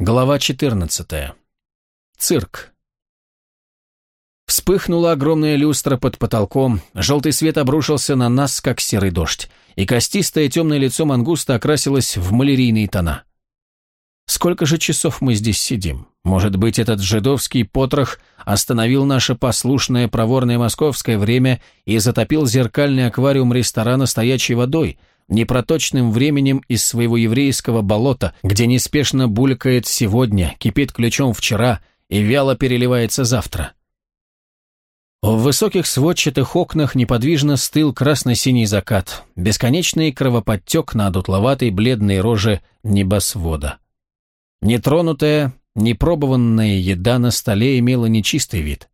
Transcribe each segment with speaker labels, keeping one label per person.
Speaker 1: Глава 14. Цирк. Вспыхнула огромная люстра под потолком, желтый свет обрушился на нас, как серый дождь, и костистое темное лицо мангуста окрасилось в малярийные тона. Сколько же часов мы здесь сидим? Может быть, этот жидовский потрох остановил наше послушное проворное московское время и затопил зеркальный аквариум ресторана стоячей водой – непроточным временем из своего еврейского болота, где неспешно булькает сегодня, кипит ключом вчера и вяло переливается завтра. В высоких сводчатых окнах неподвижно стыл красно-синий закат, бесконечный кровоподтек на дутловатой бледной роже небосвода. Нетронутая, непробованная еда на столе имела нечистый вид.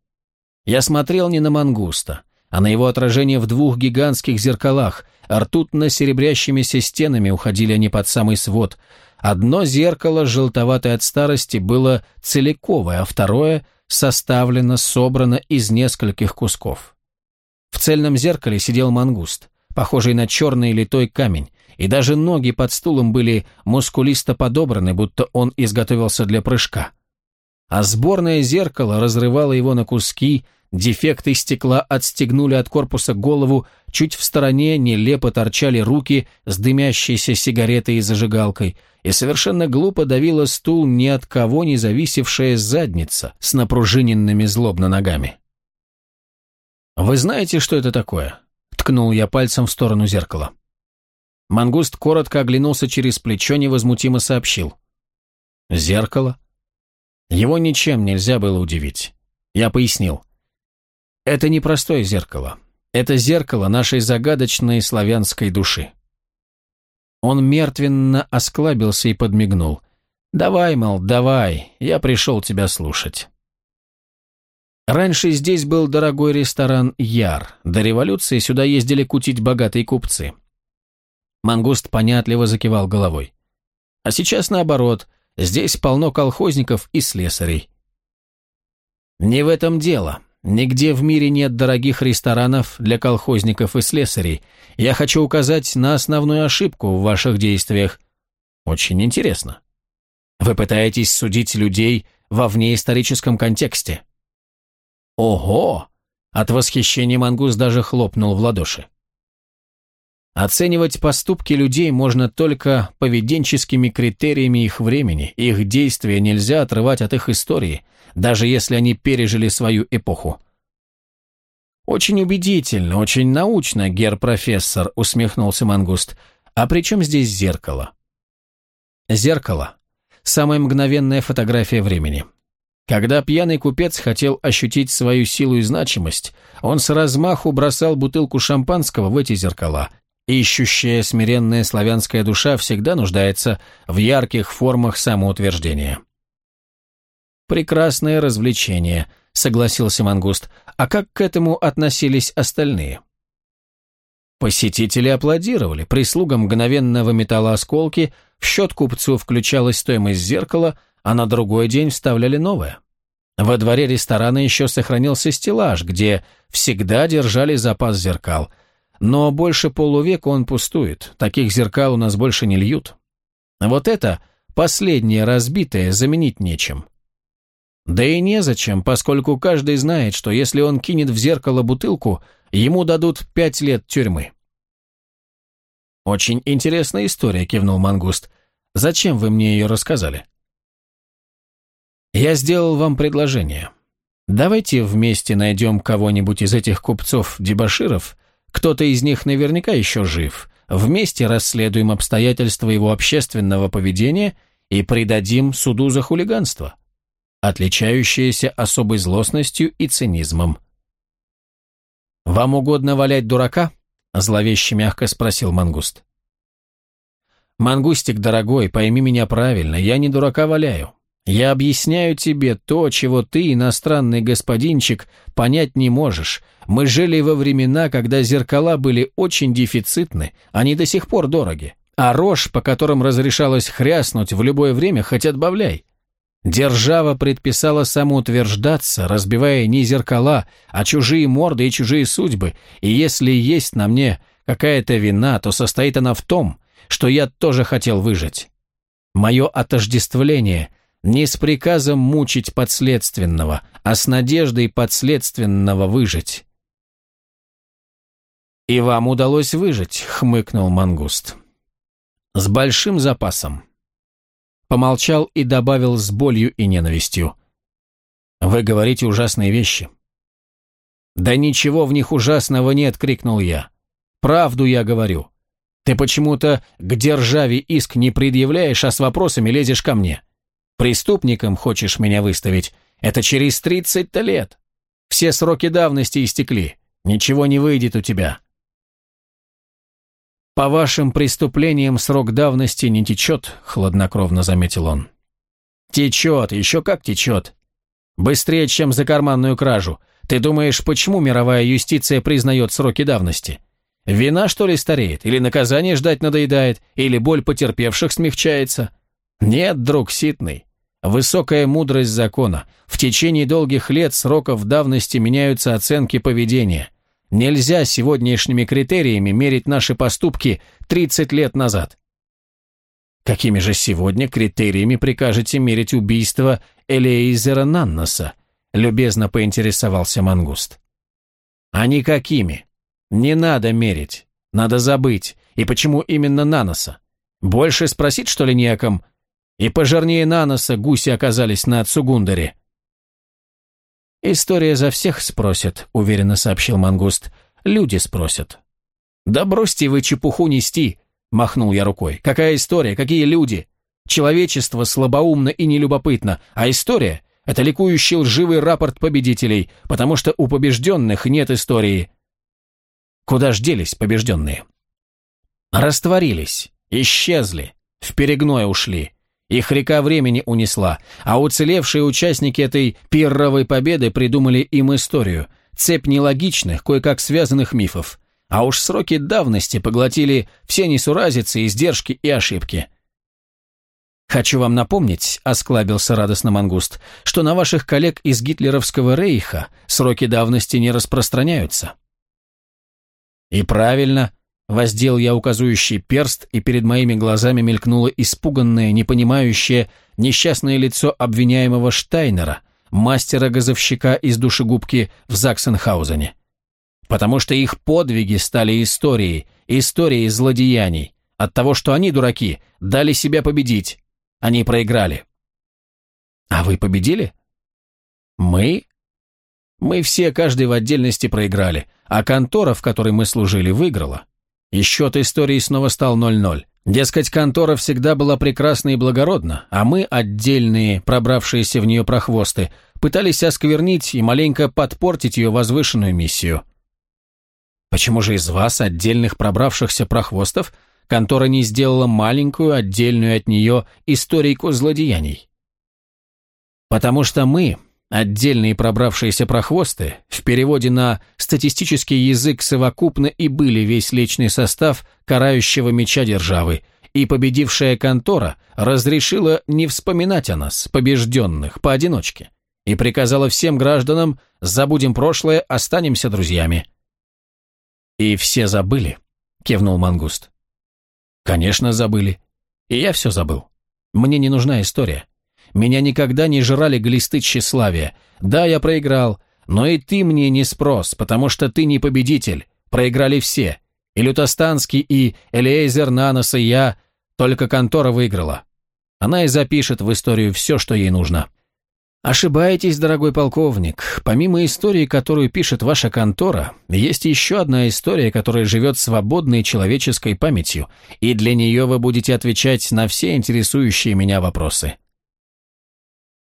Speaker 1: Я смотрел не на мангуста, а на его отражение в двух гигантских зеркалах, ртутно-серебрящимися стенами уходили они под самый свод. Одно зеркало, желтоватое от старости, было целиковое, а второе составлено, собрано из нескольких кусков. В цельном зеркале сидел мангуст, похожий на черный литой камень, и даже ноги под стулом были мускулисто подобраны, будто он изготовился для прыжка. А сборное зеркало разрывало его на куски, Дефекты стекла отстегнули от корпуса голову, чуть в стороне нелепо торчали руки с дымящейся сигаретой и зажигалкой, и совершенно глупо давила стул ни от кого не зависевшая задница с напружиненными злобно ногами. «Вы знаете, что это такое?» — ткнул я пальцем в сторону зеркала. Мангуст коротко оглянулся через плечо, невозмутимо сообщил. «Зеркало?» Его ничем нельзя было удивить. Я пояснил. Это не простое зеркало. Это зеркало нашей загадочной славянской души. Он мертвенно осклабился и подмигнул. «Давай, мол, давай, я пришел тебя слушать». Раньше здесь был дорогой ресторан «Яр». До революции сюда ездили кутить богатые купцы. Мангуст понятливо закивал головой. А сейчас наоборот, здесь полно колхозников и слесарей. Не в этом дело. Нигде в мире нет дорогих ресторанов для колхозников и слесарей. Я хочу указать на основную ошибку в ваших действиях. Очень интересно. Вы пытаетесь судить людей во внеисторическом контексте. Ого! От восхищения Мангус даже хлопнул в ладоши. Оценивать поступки людей можно только поведенческими критериями их времени, их действия нельзя отрывать от их истории – даже если они пережили свою эпоху. «Очень убедительно, очень научно, гер-профессор», — усмехнулся Мангуст. «А при чем здесь зеркало?» «Зеркало. Самая мгновенная фотография времени. Когда пьяный купец хотел ощутить свою силу и значимость, он с размаху бросал бутылку шампанского в эти зеркала. Ищущая смиренная славянская душа всегда нуждается в ярких формах самоутверждения. «Прекрасное развлечение», — согласился Мангуст. «А как к этому относились остальные?» Посетители аплодировали, прислуга мгновенно выметала осколки, в счет купцу включалась стоимость зеркала, а на другой день вставляли новое. Во дворе ресторана еще сохранился стеллаж, где всегда держали запас зеркал. Но больше полувека он пустует, таких зеркал у нас больше не льют. Вот это, последнее разбитое, заменить нечем. Да и незачем, поскольку каждый знает, что если он кинет в зеркало бутылку, ему дадут пять лет тюрьмы. «Очень интересная история», — кивнул Мангуст. «Зачем вы мне ее рассказали?» «Я сделал вам предложение. Давайте вместе найдем кого-нибудь из этих купцов-дебоширов, кто-то из них наверняка еще жив, вместе расследуем обстоятельства его общественного поведения и придадим суду за хулиганство» отличающаяся особой злостностью и цинизмом. «Вам угодно валять дурака?» – зловеще мягко спросил Мангуст. «Мангустик, дорогой, пойми меня правильно, я не дурака валяю. Я объясняю тебе то, чего ты, иностранный господинчик, понять не можешь. Мы жили во времена, когда зеркала были очень дефицитны, они до сих пор дороги. А рожь, по которым разрешалось хряснуть в любое время, хоть отбавляй. Держава предписала самоутверждаться, разбивая не зеркала, а чужие морды и чужие судьбы, и если есть на мне какая-то вина, то состоит она в том, что я тоже хотел выжить. Мое отождествление Не с приказом мучить подследственного, а с надеждой подследственного выжить. «И вам удалось выжить», — хмыкнул Мангуст. «С большим запасом». Помолчал и добавил с болью и ненавистью. «Вы говорите ужасные вещи». «Да ничего в них ужасного нет», — крикнул я. «Правду я говорю. Ты почему-то к державе иск не предъявляешь, а с вопросами лезешь ко мне. Преступником хочешь меня выставить? Это через тридцать-то лет. Все сроки давности истекли. Ничего не выйдет у тебя. «По вашим преступлениям срок давности не течет», — хладнокровно заметил он. «Течет, еще как течет. Быстрее, чем за карманную кражу. Ты думаешь, почему мировая юстиция признает сроки давности? Вина, что ли, стареет? Или наказание ждать надоедает? Или боль потерпевших смягчается? Нет, друг Ситный. Высокая мудрость закона. В течение долгих лет сроков давности меняются оценки поведения. Нельзя сегодняшними критериями мерить наши поступки 30 лет назад. Какими же сегодня критериями прикажете мерить убийство Элеизера Нанноса? Любезно поинтересовался Мангуст. А никакими. Не надо мерить, надо забыть. И почему именно Наноса? Больше спросить, что ли, не? И пожирнее Наноса гуси оказались на Цугундаре. «История за всех спросит», — уверенно сообщил Мангуст. «Люди спросят». «Да бросьте вы чепуху нести», — махнул я рукой. «Какая история? Какие люди? Человечество слабоумно и нелюбопытно, а история — это ликующий лживый рапорт победителей, потому что у побежденных нет истории. Куда ж делись побежденные? Растворились, исчезли, в перегной ушли. Их река времени унесла, а уцелевшие участники этой пирровой победы придумали им историю, цепь нелогичных, кое-как связанных мифов. А уж сроки давности поглотили все несуразицы, издержки и ошибки. «Хочу вам напомнить», — осклабился радостно Мангуст, «что на ваших коллег из гитлеровского рейха сроки давности не распространяются». «И правильно», — воздел я указующий перст, и перед моими глазами мелькнуло испуганное, непонимающее, несчастное лицо обвиняемого Штайнера, мастера-газовщика из душегубки в Заксенхаузене. Потому что их подвиги стали историей, историей злодеяний. От того, что они, дураки, дали себя победить. Они проиграли. А вы победили? Мы? Мы все, каждый в отдельности, проиграли, а контора, в которой мы служили, выиграла. И счет истории снова стал 0-0. Дескать, контора всегда была прекрасна и благородна, а мы, отдельные, пробравшиеся в нее прохвосты, пытались осквернить и маленько подпортить ее возвышенную миссию. Почему же из вас, отдельных пробравшихся прохвостов, контора не сделала маленькую, отдельную от нее историйку злодеяний? Потому что мы, Отдельные пробравшиеся прохвосты в переводе на статистический язык совокупно и были весь личный состав карающего меча державы, и победившая контора разрешила не вспоминать о нас, побежденных, поодиночке, и приказала всем гражданам «забудем прошлое, останемся друзьями». «И все забыли», — кивнул Мангуст. «Конечно, забыли. И я все забыл. Мне не нужна история. Меня никогда не жрали глисты тщеславия. Да, я проиграл, но и ты мне не спрос, потому что ты не победитель. Проиграли все. И Лютостанский, и Элиэзер, Нанос, и я. Только контора выиграла. Она и запишет в историю все, что ей нужно. Ошибаетесь, дорогой полковник. Помимо истории, которую пишет ваша контора, есть еще одна история, которая живет свободной человеческой памятью, и для нее вы будете отвечать на все интересующие меня вопросы.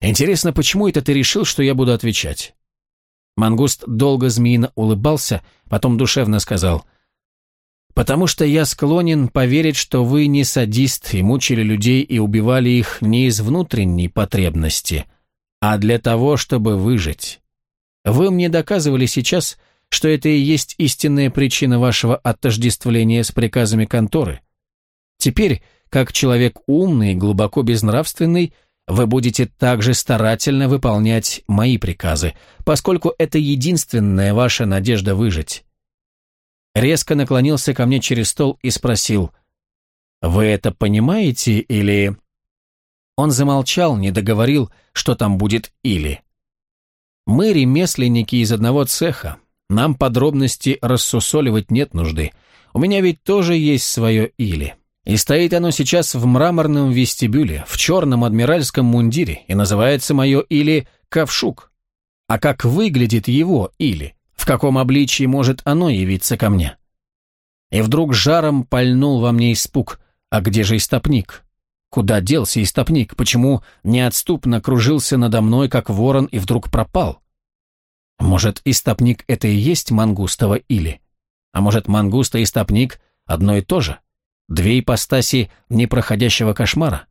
Speaker 1: Интересно, почему это ты решил, что я буду отвечать? Мангуст долго змеино улыбался, потом душевно сказал, «Потому что я склонен поверить, что вы не садист и мучили людей и убивали их не из внутренней потребности, а для того, чтобы выжить. Вы мне доказывали сейчас, что это и есть истинная причина вашего отождествления с приказами конторы. Теперь, как человек умный глубоко безнравственный, вы будете также старательно выполнять мои приказы, поскольку это единственная ваша надежда выжить. Резко наклонился ко мне через стол и спросил, «Вы это понимаете или...» Он замолчал, не договорил, что там будет «или». Мы ремесленники из одного цеха, нам подробности рассусоливать нет нужды. У меня ведь тоже есть свое «или». И стоит оно сейчас в мраморном вестибюле, в черном адмиральском мундире, и называется мое «или» «ковшук». А как выглядит его «или»? В каком обличии может оно явиться ко мне? И вдруг жаром пальнул во мне испуг. А где же истопник? Куда делся истопник? Почему неотступно кружился надо мной, как ворон, и вдруг пропал? Может, истопник — это и есть мангустова или? А может, мангуста и истопник — одно и то же? Две ипостаси непроходящего кошмара?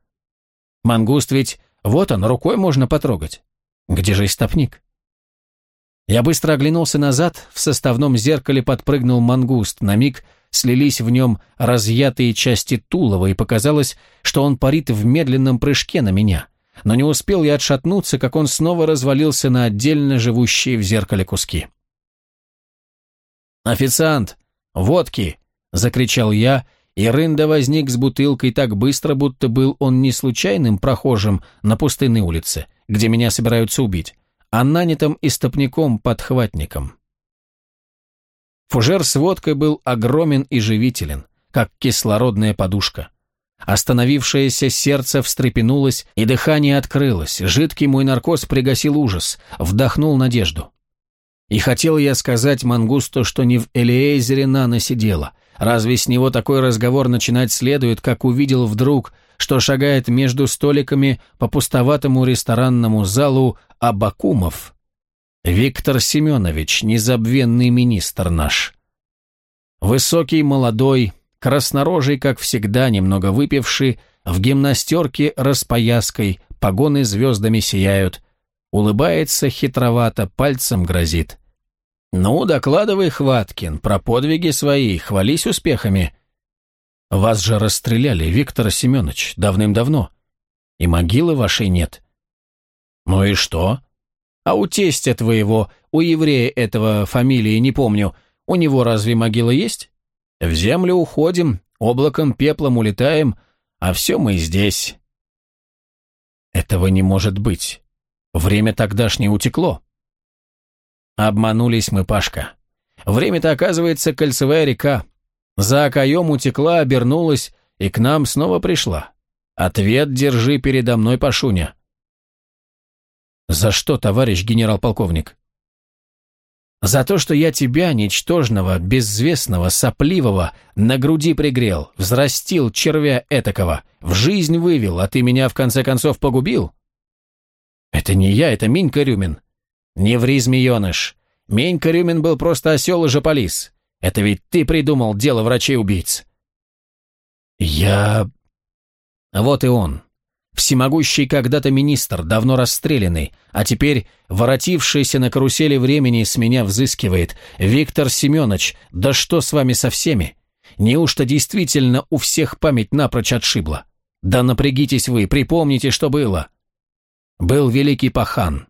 Speaker 1: Мангуст ведь вот он, рукой можно потрогать. Где же истопник? Я быстро оглянулся назад, в составном зеркале подпрыгнул мангуст, на миг — слились в нем разъятые части Тулова, и показалось, что он парит в медленном прыжке на меня. Но не успел я отшатнуться, как он снова развалился на отдельно живущие в зеркале куски. «Официант! Водки!» — закричал я, и Рында возник с бутылкой так быстро, будто был он не случайным прохожим на пустынной улице, где меня собираются убить, а нанятым истопником-подхватником. Фужер с водкой был огромен и живителен, как кислородная подушка. Остановившееся сердце встрепенулось, и дыхание открылось. Жидкий мой наркоз пригасил ужас, вдохнул надежду. И хотел я сказать Мангусту, что не в Элиэзере Нана сидела. Разве с него такой разговор начинать следует, как увидел вдруг, что шагает между столиками по пустоватому ресторанному залу Абакумов, Виктор Семенович, незабвенный министр наш. Высокий, молодой, краснорожий, как всегда, немного выпивший, в гимнастерке распояской, погоны звездами сияют, улыбается хитровато, пальцем грозит. «Ну, докладывай, Хваткин, про подвиги свои, хвались успехами». «Вас же расстреляли, Виктор Семенович, давным-давно, и могилы вашей нет». «Ну и что?» А у тестя твоего, у еврея этого фамилии не помню, у него разве могила есть? В землю уходим, облаком пеплом улетаем, а все мы здесь. Этого не может быть. Время тогдашнее утекло. Обманулись мы, Пашка. Время-то, оказывается, кольцевая река. За окоем утекла, обернулась и к нам снова пришла. Ответ держи передо мной, Пашуня. «За что, товарищ генерал-полковник?» «За то, что я тебя, ничтожного, безвестного, сопливого, на груди пригрел, взрастил червя этакого, в жизнь вывел, а ты меня в конце концов погубил?» «Это не я, это Минька Рюмин». «Не ври, змееныш. Менька Рюмин был просто осел и жополис. Это ведь ты придумал дело врачей-убийц». «Я...» «Вот и он. Всемогущий когда-то министр, давно расстрелянный, а теперь воротившийся на карусели времени с меня взыскивает. Виктор Семенович, да что с вами со всеми? Неужто действительно у всех память напрочь отшибла? Да напрягитесь вы, припомните, что было. Был великий пахан.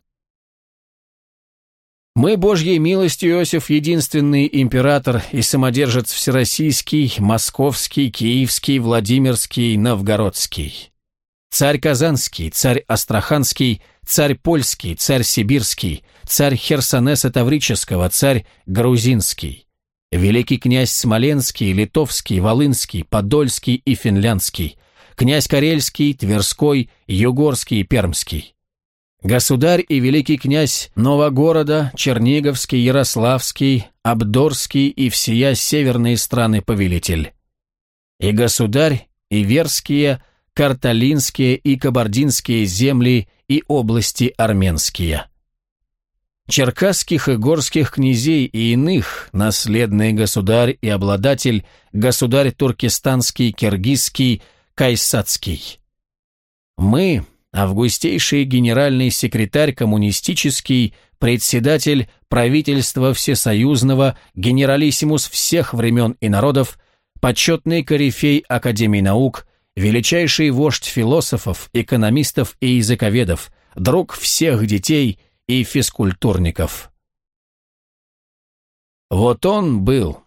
Speaker 1: Мы, Божьей милостью, Иосиф, единственный император и самодержец всероссийский, московский, киевский, владимирский, новгородский. Царь Казанский, царь Астраханский, царь Польский, царь Сибирский, царь Херсонеса Таврического, царь Грузинский, великий князь Смоленский, Литовский, Волынский, Подольский и Финляндский, князь Карельский, Тверской, Югорский и Пермский, государь и великий князь Новогорода, Черниговский, Ярославский, Абдорский и всея северные страны повелитель, и государь, и верские, карталинские и кабардинские земли и области армянские. Черкасских и горских князей и иных, наследный государь и обладатель, государь туркестанский, киргизский, кайсацкий. Мы, августейший генеральный секретарь коммунистический, председатель правительства всесоюзного, генералиссимус всех времен и народов, почетный корифей Академии наук, величайший вождь философов, экономистов и языковедов, друг всех детей и физкультурников. Вот он был,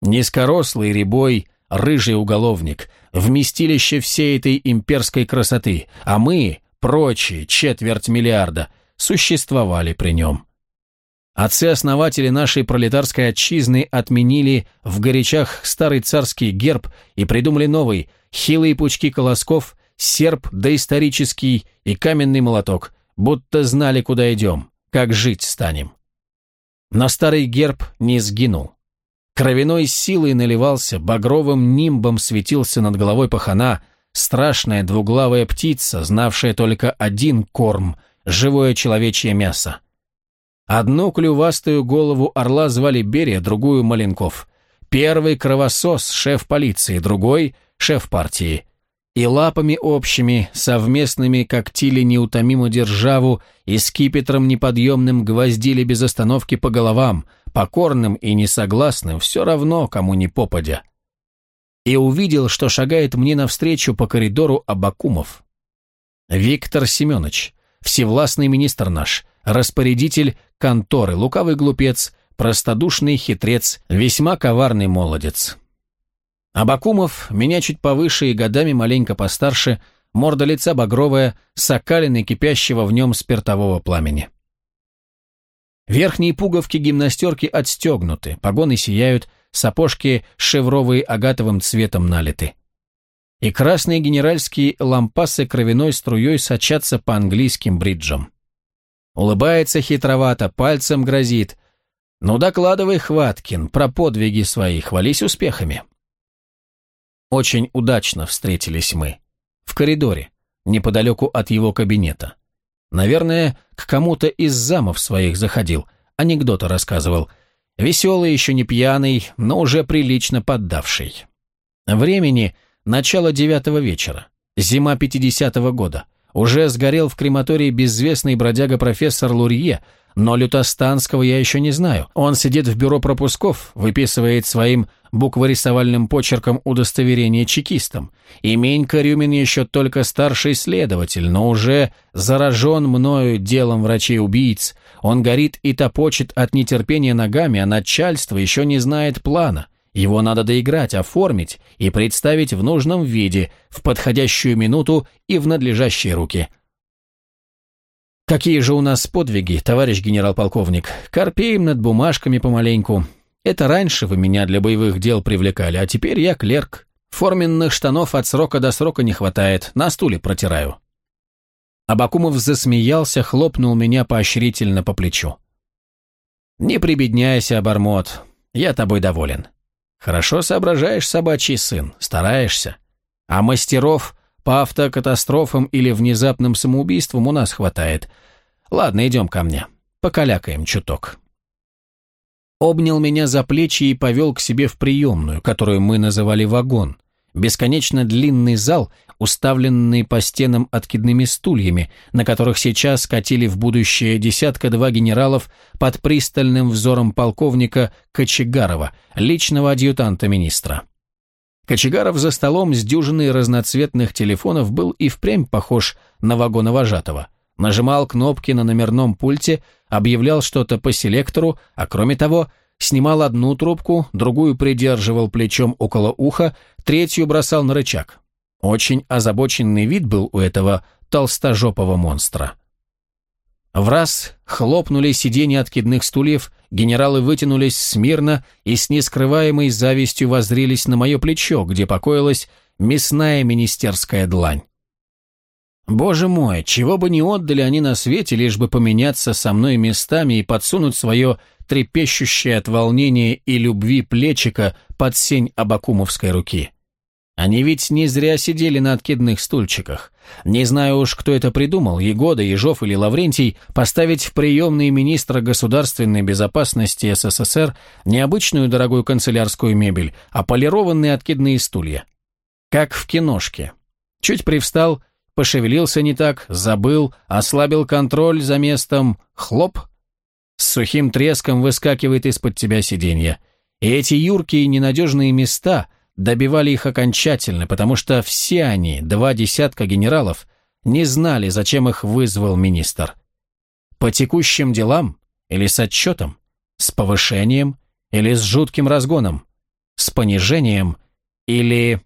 Speaker 1: низкорослый рябой, рыжий уголовник, вместилище всей этой имперской красоты, а мы, прочие, четверть миллиарда, существовали при нем. Отцы-основатели нашей пролетарской отчизны отменили в горячах старый царский герб и придумали новый, хилые пучки колосков, серп доисторический и каменный молоток, будто знали, куда идем, как жить станем. Но старый герб не сгинул. Кровяной силой наливался, багровым нимбом светился над головой пахана, страшная двуглавая птица, знавшая только один корм – живое человечье мясо. Одну клювастую голову орла звали Берия, другую – Маленков. Первый – кровосос, шеф полиции, другой – шеф партии. И лапами общими, совместными когтили неутомимую державу и скипетром неподъемным гвоздили без остановки по головам, покорным и несогласным, все равно, кому не попадя. И увидел, что шагает мне навстречу по коридору Абакумов. Виктор Семенович, всевластный министр наш, распорядитель конторы, лукавый глупец, простодушный хитрец, весьма коварный молодец. Абакумов, меня чуть повыше и годами маленько постарше, морда лица багровая, сокалины кипящего в нем спиртового пламени. Верхние пуговки гимнастерки отстегнуты, погоны сияют, сапожки шевровые агатовым цветом налиты и красные генеральские лампасы кровяной струей сочатся по английским бриджам. Улыбается хитровато, пальцем грозит. «Ну, докладывай, Хваткин, про подвиги свои, хвались успехами». Очень удачно встретились мы. В коридоре, неподалеку от его кабинета. Наверное, к кому-то из замов своих заходил, анекдоты рассказывал. Веселый, еще не пьяный, но уже прилично поддавший. Времени Начало девятого вечера. Зима 50-го года. Уже сгорел в крематории безвестный бродяга-профессор Лурье, но лютостанского я еще не знаю. Он сидит в бюро пропусков, выписывает своим букворисовальным почерком удостоверение чекистам. И Менька Рюмин еще только старший следователь, но уже заражен мною делом врачей-убийц. Он горит и топочет от нетерпения ногами, а начальство еще не знает плана. Его надо доиграть, оформить и представить в нужном виде, в подходящую минуту и в надлежащие руки. Какие же у нас подвиги, товарищ генерал-полковник? Корпеем над бумажками помаленьку. Это раньше вы меня для боевых дел привлекали, а теперь я клерк. Форменных штанов от срока до срока не хватает, на стуле протираю. Абакумов засмеялся, хлопнул меня поощрительно по плечу. «Не прибедняйся, обормот, я тобой доволен. Хорошо соображаешь, собачий сын, стараешься. А мастеров по автокатастрофам или внезапным самоубийствам у нас хватает. Ладно, идем ко мне. Покалякаем чуток. Обнял меня за плечи и повел к себе в приемную, которую мы называли вагон. Бесконечно длинный зал, уставленный по стенам откидными стульями, на которых сейчас катили в будущее десятка-два генералов под пристальным взором полковника Кочегарова, личного адъютанта министра. Кочегаров за столом с дюжиной разноцветных телефонов был и впрямь похож на вагоновожатого. Нажимал кнопки на номерном пульте, объявлял что-то по селектору, а кроме того – снимал одну трубку, другую придерживал плечом около уха, третью бросал на рычаг. Очень озабоченный вид был у этого толстожопого монстра. В раз хлопнули сиденья откидных стульев, генералы вытянулись смирно и с нескрываемой завистью воззрились на мое плечо, где покоилась мясная министерская длань. Боже мой, чего бы не отдали они на свете, лишь бы поменяться со мной местами и подсунуть свое трепещущее от волнения и любви плечика под сень абакумовской руки. Они ведь не зря сидели на откидных стульчиках. Не знаю уж, кто это придумал, Егода, Ежов или Лаврентий, поставить в приемные министра государственной безопасности СССР необычную дорогую канцелярскую мебель, а полированные откидные стулья. Как в киношке. Чуть привстал, пошевелился не так, забыл, ослабил контроль за местом, хлоп, с сухим треском выскакивает из-под тебя сиденье. И эти юркие ненадежные места добивали их окончательно, потому что все они, два десятка генералов, не знали, зачем их вызвал министр. По текущим делам или с отчетом, с повышением или с жутким разгоном, с понижением Или...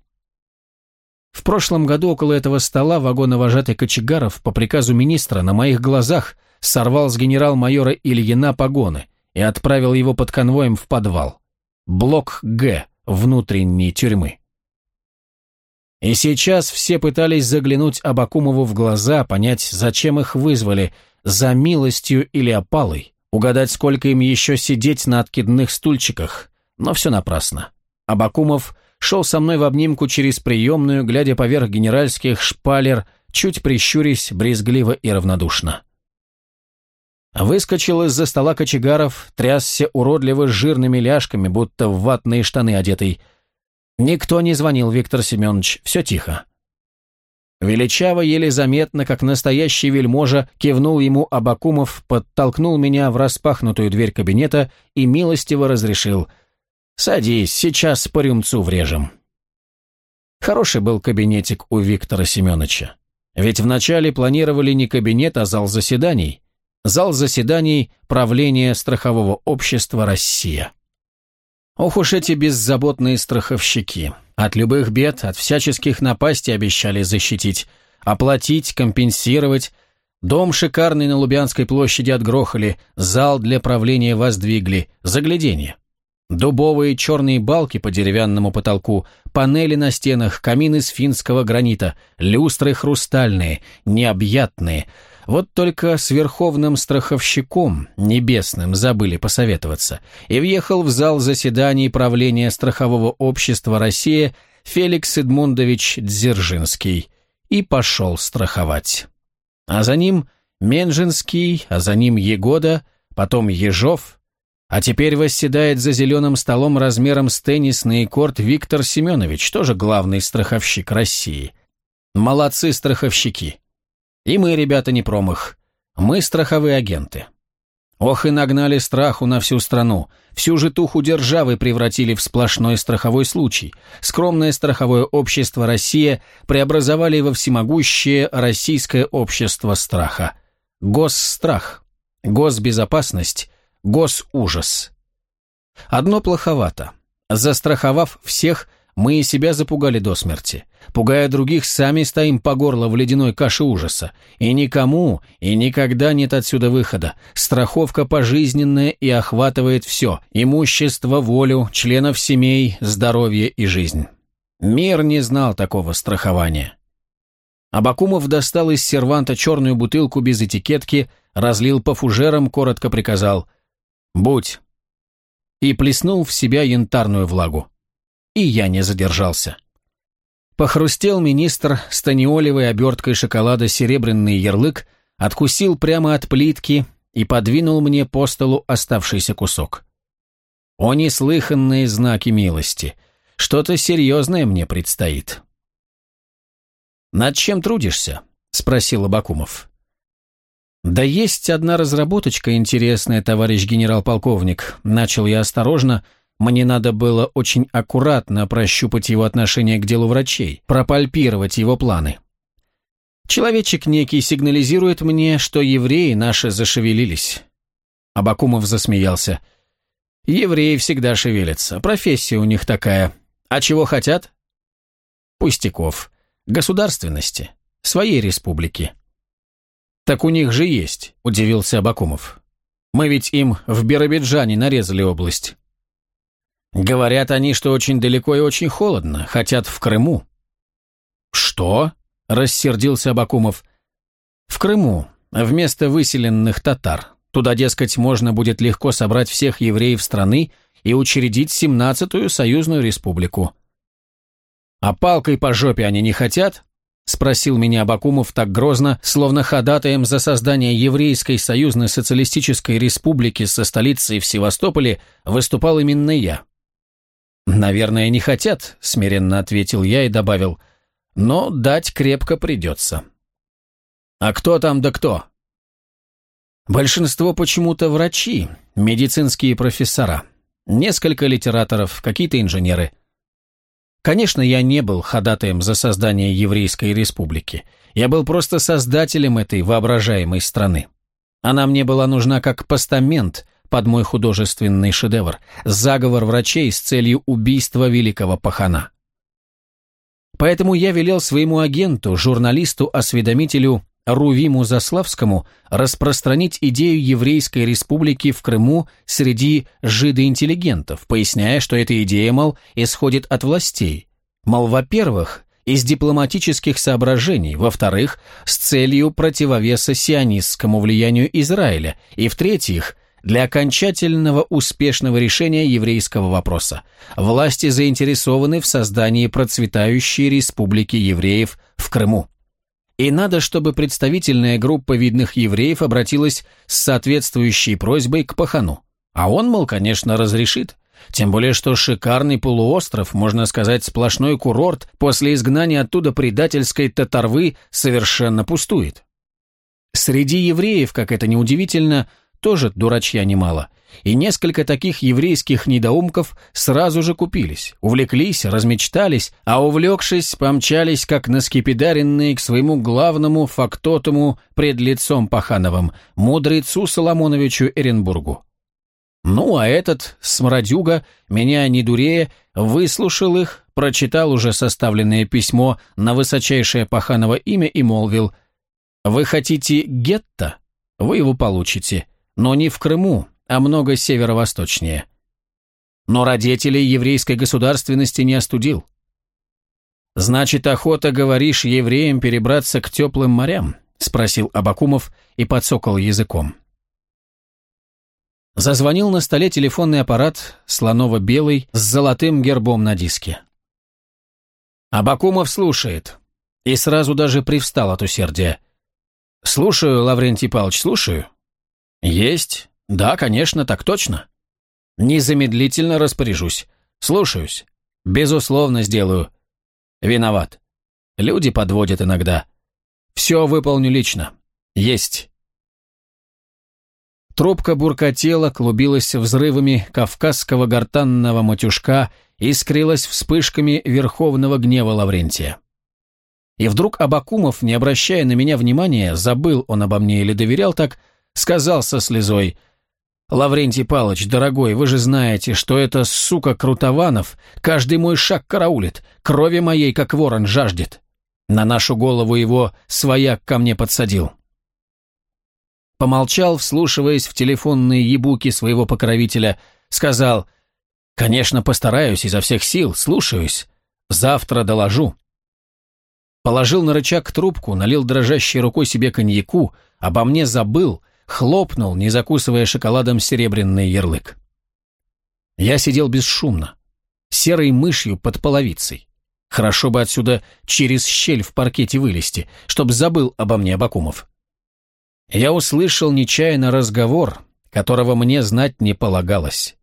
Speaker 1: В прошлом году около этого стола вагоновожатый Кочегаров по приказу министра на моих глазах сорвал с генерал-майора Ильина погоны и отправил его под конвоем в подвал. Блок Г внутренней тюрьмы. И сейчас все пытались заглянуть Абакумову в глаза, понять, зачем их вызвали, за милостью или опалой, угадать, сколько им еще сидеть на откидных стульчиках, но все напрасно. Абакумов шел со мной в обнимку через приемную, глядя поверх генеральских шпалер, чуть прищурясь, брезгливо и равнодушно. Выскочил из-за стола кочегаров, трясся уродливо жирными ляжками, будто в ватные штаны одетый. Никто не звонил, Виктор Семенович, все тихо. Величаво, еле заметно, как настоящий вельможа, кивнул ему Абакумов, подтолкнул меня в распахнутую дверь кабинета и милостиво разрешил. «Садись, сейчас по рюмцу врежем». Хороший был кабинетик у Виктора Семеновича. Ведь вначале планировали не кабинет, а зал заседаний. Зал заседаний правления страхового общества «Россия». Ох уж эти беззаботные страховщики. От любых бед, от всяческих напастей обещали защитить, оплатить, компенсировать. Дом шикарный на Лубянской площади отгрохали, зал для правления воздвигли, загляденье. Дубовые черные балки по деревянному потолку, панели на стенах, камин из финского гранита, люстры хрустальные, необъятные – вот только с верховным страховщиком небесным забыли посоветоваться, и въехал в зал заседаний правления страхового общества «Россия» Феликс Эдмундович Дзержинский. И пошел страховать. А за ним Менжинский, а за ним Егода, потом Ежов, а теперь восседает за зеленым столом размером с теннисный корт Виктор Семенович, тоже главный страховщик России. Молодцы страховщики. И мы, ребята, не промах. Мы страховые агенты. Ох и нагнали страху на всю страну. Всю житуху державы превратили в сплошной страховой случай. Скромное страховое общество «Россия» преобразовали во всемогущее российское общество страха. Госстрах, госбезопасность, госужас. Одно плоховато. Застраховав всех, мы и себя запугали до смерти. Пугая других, сами стоим по горло в ледяной каше ужаса. И никому, и никогда нет отсюда выхода. Страховка пожизненная и охватывает все. Имущество, волю, членов семей, здоровье и жизнь. Мир не знал такого страхования. Абакумов достал из серванта черную бутылку без этикетки, разлил по фужерам, коротко приказал «Будь!» и плеснул в себя янтарную влагу и я не задержался. Похрустел министр станиолевой оберткой шоколада серебряный ярлык, откусил прямо от плитки и подвинул мне по столу оставшийся кусок. О неслыханные знаки милости! Что-то серьезное мне предстоит. «Над чем трудишься?» — спросил Абакумов. «Да есть одна разработочка интересная, товарищ генерал-полковник», — начал я осторожно, — мне надо было очень аккуратно прощупать его отношение к делу врачей, пропальпировать его планы. Человечек некий сигнализирует мне, что евреи наши зашевелились. Абакумов засмеялся. Евреи всегда шевелятся, профессия у них такая. А чего хотят? Пустяков. Государственности. Своей республики. Так у них же есть, удивился Абакумов. Мы ведь им в Биробиджане нарезали область. Говорят они, что очень далеко и очень холодно, хотят в Крыму. Что? Рассердился Абакумов. В Крыму, вместо выселенных татар. Туда, дескать, можно будет легко собрать всех евреев страны и учредить семнадцатую союзную республику. А палкой по жопе они не хотят? Спросил меня Абакумов так грозно, словно ходатаем за создание Еврейской союзной социалистической республики со столицей в Севастополе выступал именно я. «Наверное, не хотят», — смиренно ответил я и добавил. «Но дать крепко придется». «А кто там да кто?» Большинство почему-то врачи, медицинские профессора, несколько литераторов, какие-то инженеры. Конечно, я не был ходатаем за создание Еврейской республики. Я был просто создателем этой воображаемой страны. Она мне была нужна как постамент, под мой художественный шедевр «Заговор врачей с целью убийства великого пахана». Поэтому я велел своему агенту, журналисту-осведомителю Рувиму Заславскому распространить идею Еврейской республики в Крыму среди жидоинтеллигентов, поясняя, что эта идея, мол, исходит от властей. Мол, во-первых, из дипломатических соображений, во-вторых, с целью противовеса сионистскому влиянию Израиля, и в-третьих, для окончательного успешного решения еврейского вопроса. Власти заинтересованы в создании процветающей республики евреев в Крыму. И надо, чтобы представительная группа видных евреев обратилась с соответствующей просьбой к Пахану. А он, мол, конечно, разрешит. Тем более, что шикарный полуостров, можно сказать, сплошной курорт, после изгнания оттуда предательской татарвы совершенно пустует. Среди евреев, как это неудивительно, тоже дурачья немало. И несколько таких еврейских недоумков сразу же купились, увлеклись, размечтались, а увлекшись, помчались, как наскепидаренные к своему главному фактотому пред лицом Пахановым, мудрецу Соломоновичу Эренбургу. Ну, а этот, смрадюга, меня не дурея, выслушал их, прочитал уже составленное письмо на высочайшее Паханово имя и молвил «Вы хотите гетто? Вы его получите но не в Крыму, а много северо-восточнее. Но родителей еврейской государственности не остудил. «Значит, охота, говоришь, евреям перебраться к теплым морям?» – спросил Абакумов и подсокал языком. Зазвонил на столе телефонный аппарат, слоново-белый, с золотым гербом на диске. Абакумов слушает. И сразу даже привстал от усердия. «Слушаю, Лаврентий Павлович, слушаю». «Есть? Да, конечно, так точно. Незамедлительно распоряжусь. Слушаюсь. Безусловно, сделаю. Виноват. Люди подводят иногда. Все выполню лично. Есть». Трубка буркотела, клубилась взрывами кавказского гортанного матюшка, искрилась вспышками верховного гнева Лаврентия. И вдруг Абакумов, не обращая на меня внимания, забыл он обо мне или доверял так, сказал со слезой, «Лаврентий Палыч, дорогой, вы же знаете, что это сука Крутованов каждый мой шаг караулит, крови моей, как ворон, жаждет. На нашу голову его свояк ко мне подсадил». Помолчал, вслушиваясь в телефонные ебуки своего покровителя, сказал, «Конечно, постараюсь изо всех сил, слушаюсь. Завтра доложу». Положил на рычаг трубку, налил дрожащей рукой себе коньяку, обо мне забыл, хлопнул, не закусывая шоколадом серебряный ярлык. Я сидел бесшумно, серой мышью под половицей. Хорошо бы отсюда через щель в паркете вылезти, чтоб забыл обо мне Абакумов. Я услышал нечаянно разговор, которого мне знать не полагалось.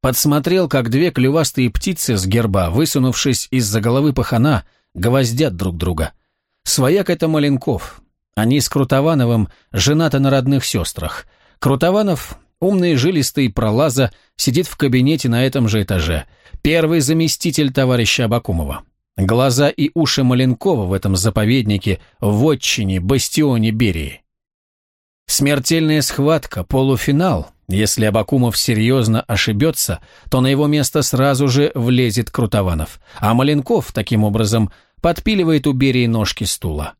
Speaker 1: Подсмотрел, как две клювастые птицы с герба, высунувшись из-за головы пахана, гвоздят друг друга. Свояк это Маленков, они с Крутовановым женаты на родных сестрах. Крутованов, умный жилистый пролаза, сидит в кабинете на этом же этаже. Первый заместитель товарища Абакумова. Глаза и уши Маленкова в этом заповеднике, в отчине, бастионе Берии. Смертельная схватка, полуфинал. Если Абакумов серьезно ошибется, то на его место сразу же влезет Крутованов. А Маленков, таким образом, подпиливает у Берии ножки стула.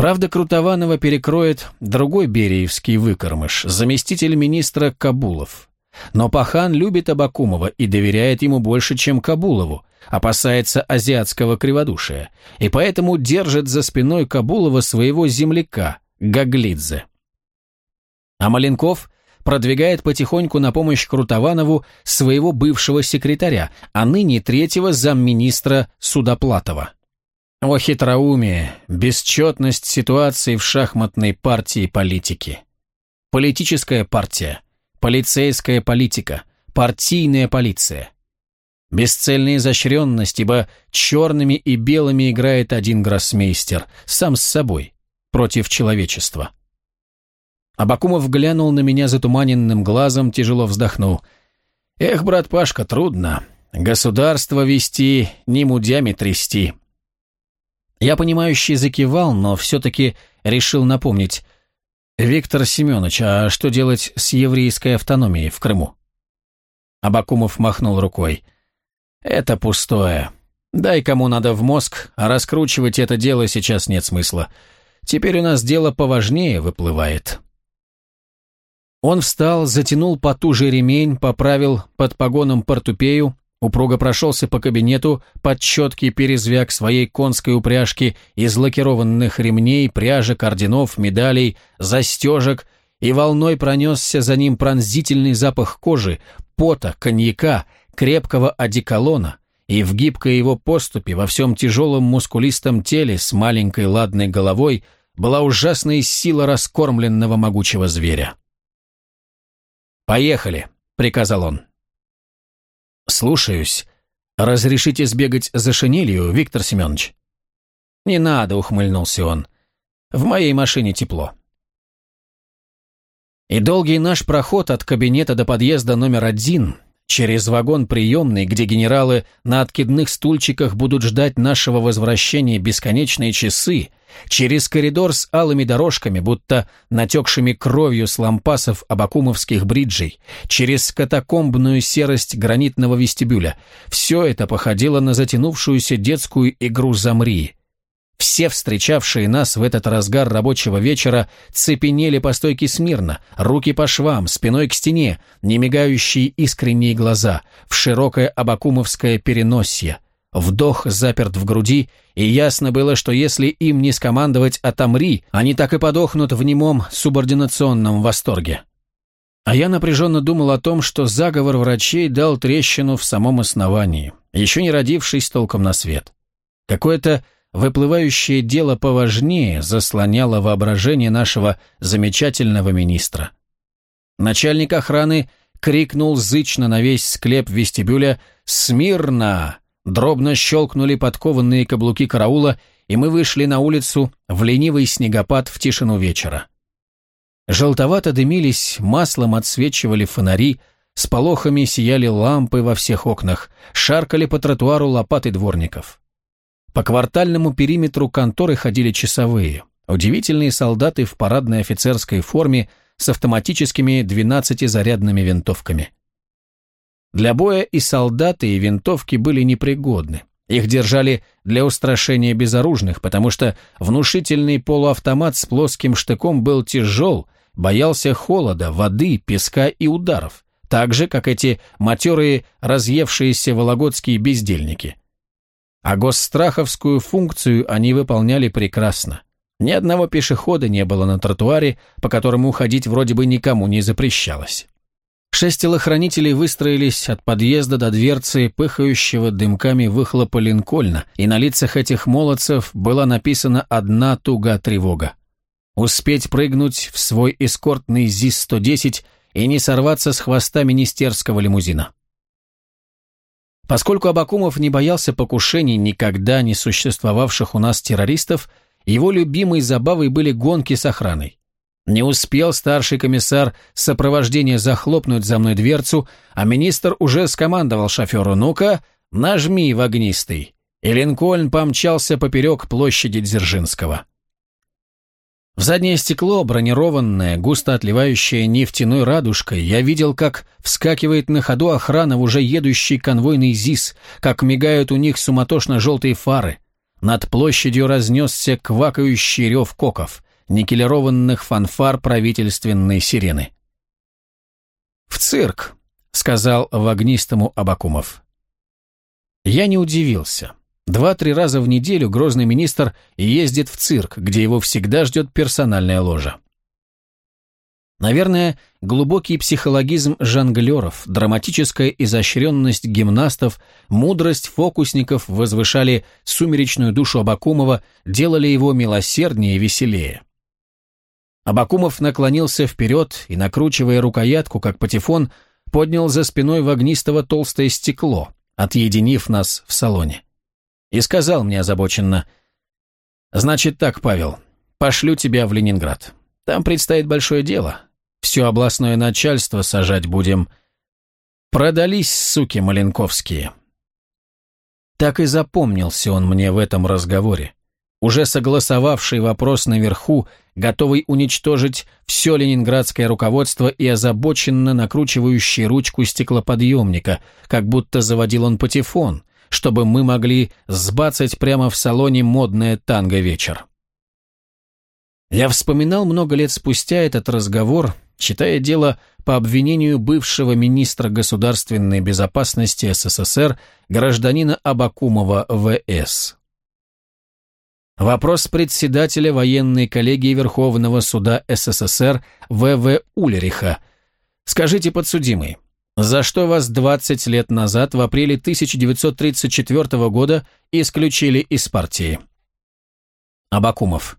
Speaker 1: Правда, Крутованова перекроет другой бериевский выкормыш, заместитель министра Кабулов. Но Пахан любит Абакумова и доверяет ему больше, чем Кабулову, опасается азиатского криводушия, и поэтому держит за спиной Кабулова своего земляка, Гаглидзе. А Маленков продвигает потихоньку на помощь Крутованову своего бывшего секретаря, а ныне третьего замминистра Судоплатова. О хитроумие, бесчетность ситуации в шахматной партии политики. Политическая партия, полицейская политика, партийная полиция. Бесцельная изощренность, ибо черными и белыми играет один гроссмейстер, сам с собой, против человечества. Абакумов глянул на меня затуманенным глазом, тяжело вздохнул. «Эх, брат Пашка, трудно. Государство вести, не мудями трясти». Я, понимающий, закивал, но все-таки решил напомнить. «Виктор Семенович, а что делать с еврейской автономией в Крыму?» Абакумов махнул рукой. «Это пустое. Дай кому надо в мозг, а раскручивать это дело сейчас нет смысла. Теперь у нас дело поважнее выплывает». Он встал, затянул потуже ремень, поправил под погоном портупею, упруго прошелся по кабинету под четкий перезвяк своей конской упряжки из лакированных ремней, пряжек, орденов, медалей, застежек, и волной пронесся за ним пронзительный запах кожи, пота, коньяка, крепкого одеколона, и в гибкой его поступе во всем тяжелом мускулистом теле с маленькой ладной головой была ужасная сила раскормленного могучего зверя. «Поехали», — приказал он. «Слушаюсь. Разрешите сбегать за шинелью, Виктор Семенович?» «Не надо», — ухмыльнулся он. «В моей машине тепло». И долгий наш проход от кабинета до подъезда номер один через вагон приемный, где генералы на откидных стульчиках будут ждать нашего возвращения бесконечные часы, через коридор с алыми дорожками, будто натекшими кровью с лампасов абакумовских бриджей, через катакомбную серость гранитного вестибюля. Все это походило на затянувшуюся детскую игру «Замри», все встречавшие нас в этот разгар рабочего вечера цепенели по стойке смирно, руки по швам, спиной к стене, немигающие искренние глаза, в широкое абакумовское переносье. Вдох заперт в груди, и ясно было, что если им не скомандовать «отомри», они так и подохнут в немом субординационном восторге. А я напряженно думал о том, что заговор врачей дал трещину в самом основании, еще не родившись толком на свет. Какое-то выплывающее дело поважнее заслоняло воображение нашего замечательного министра. Начальник охраны крикнул зычно на весь склеп вестибюля «Смирно!». Дробно щелкнули подкованные каблуки караула, и мы вышли на улицу в ленивый снегопад в тишину вечера. Желтовато дымились, маслом отсвечивали фонари, с полохами сияли лампы во всех окнах, шаркали по тротуару лопаты дворников. По квартальному периметру конторы ходили часовые, удивительные солдаты в парадной офицерской форме с автоматическими 12-зарядными винтовками. Для боя и солдаты, и винтовки были непригодны. Их держали для устрашения безоружных, потому что внушительный полуавтомат с плоским штыком был тяжел, боялся холода, воды, песка и ударов, так же, как эти матерые, разъевшиеся вологодские бездельники. А госстраховскую функцию они выполняли прекрасно. Ни одного пешехода не было на тротуаре, по которому ходить вроде бы никому не запрещалось. Шесть телохранителей выстроились от подъезда до дверцы пыхающего дымками выхлопа Линкольна, и на лицах этих молодцев была написана одна туга тревога. Успеть прыгнуть в свой эскортный ЗИС-110 и не сорваться с хвоста министерского лимузина. Поскольку Абакумов не боялся покушений никогда не существовавших у нас террористов, его любимой забавой были гонки с охраной. Не успел старший комиссар сопровождения захлопнуть за мной дверцу, а министр уже скомандовал шоферу «Ну-ка, нажми в огнистый», и Линкольн помчался поперек площади Дзержинского. В заднее стекло, бронированное, густо отливающее нефтяной радужкой, я видел, как вскакивает на ходу охрана в уже едущий конвойный ЗИС, как мигают у них суматошно желтые фары. Над площадью разнесся квакающий рев коков, никелированных фанфар правительственной сирены. «В цирк», — сказал вогнистому Абакумов. Я не удивился. Два-три раза в неделю грозный министр ездит в цирк, где его всегда ждет персональная ложа. Наверное, глубокий психологизм жонглеров, драматическая изощренность гимнастов, мудрость фокусников возвышали сумеречную душу Абакумова, делали его милосерднее и веселее. Абакумов наклонился вперед и, накручивая рукоятку, как патефон, поднял за спиной вогнистого толстое стекло, отъединив нас в салоне и сказал мне озабоченно, «Значит так, Павел, пошлю тебя в Ленинград. Там предстоит большое дело. Все областное начальство сажать будем. Продались, суки маленковские». Так и запомнился он мне в этом разговоре. Уже согласовавший вопрос наверху, готовый уничтожить все ленинградское руководство и озабоченно накручивающий ручку стеклоподъемника, как будто заводил он патефон, чтобы мы могли сбацать прямо в салоне модное танго-вечер. Я вспоминал много лет спустя этот разговор, читая дело по обвинению бывшего министра государственной безопасности СССР гражданина Абакумова В.С. Вопрос председателя военной коллегии Верховного суда СССР В.В. Ульриха. Скажите, подсудимый, за что вас 20 лет назад, в апреле 1934 года, исключили из партии? Абакумов.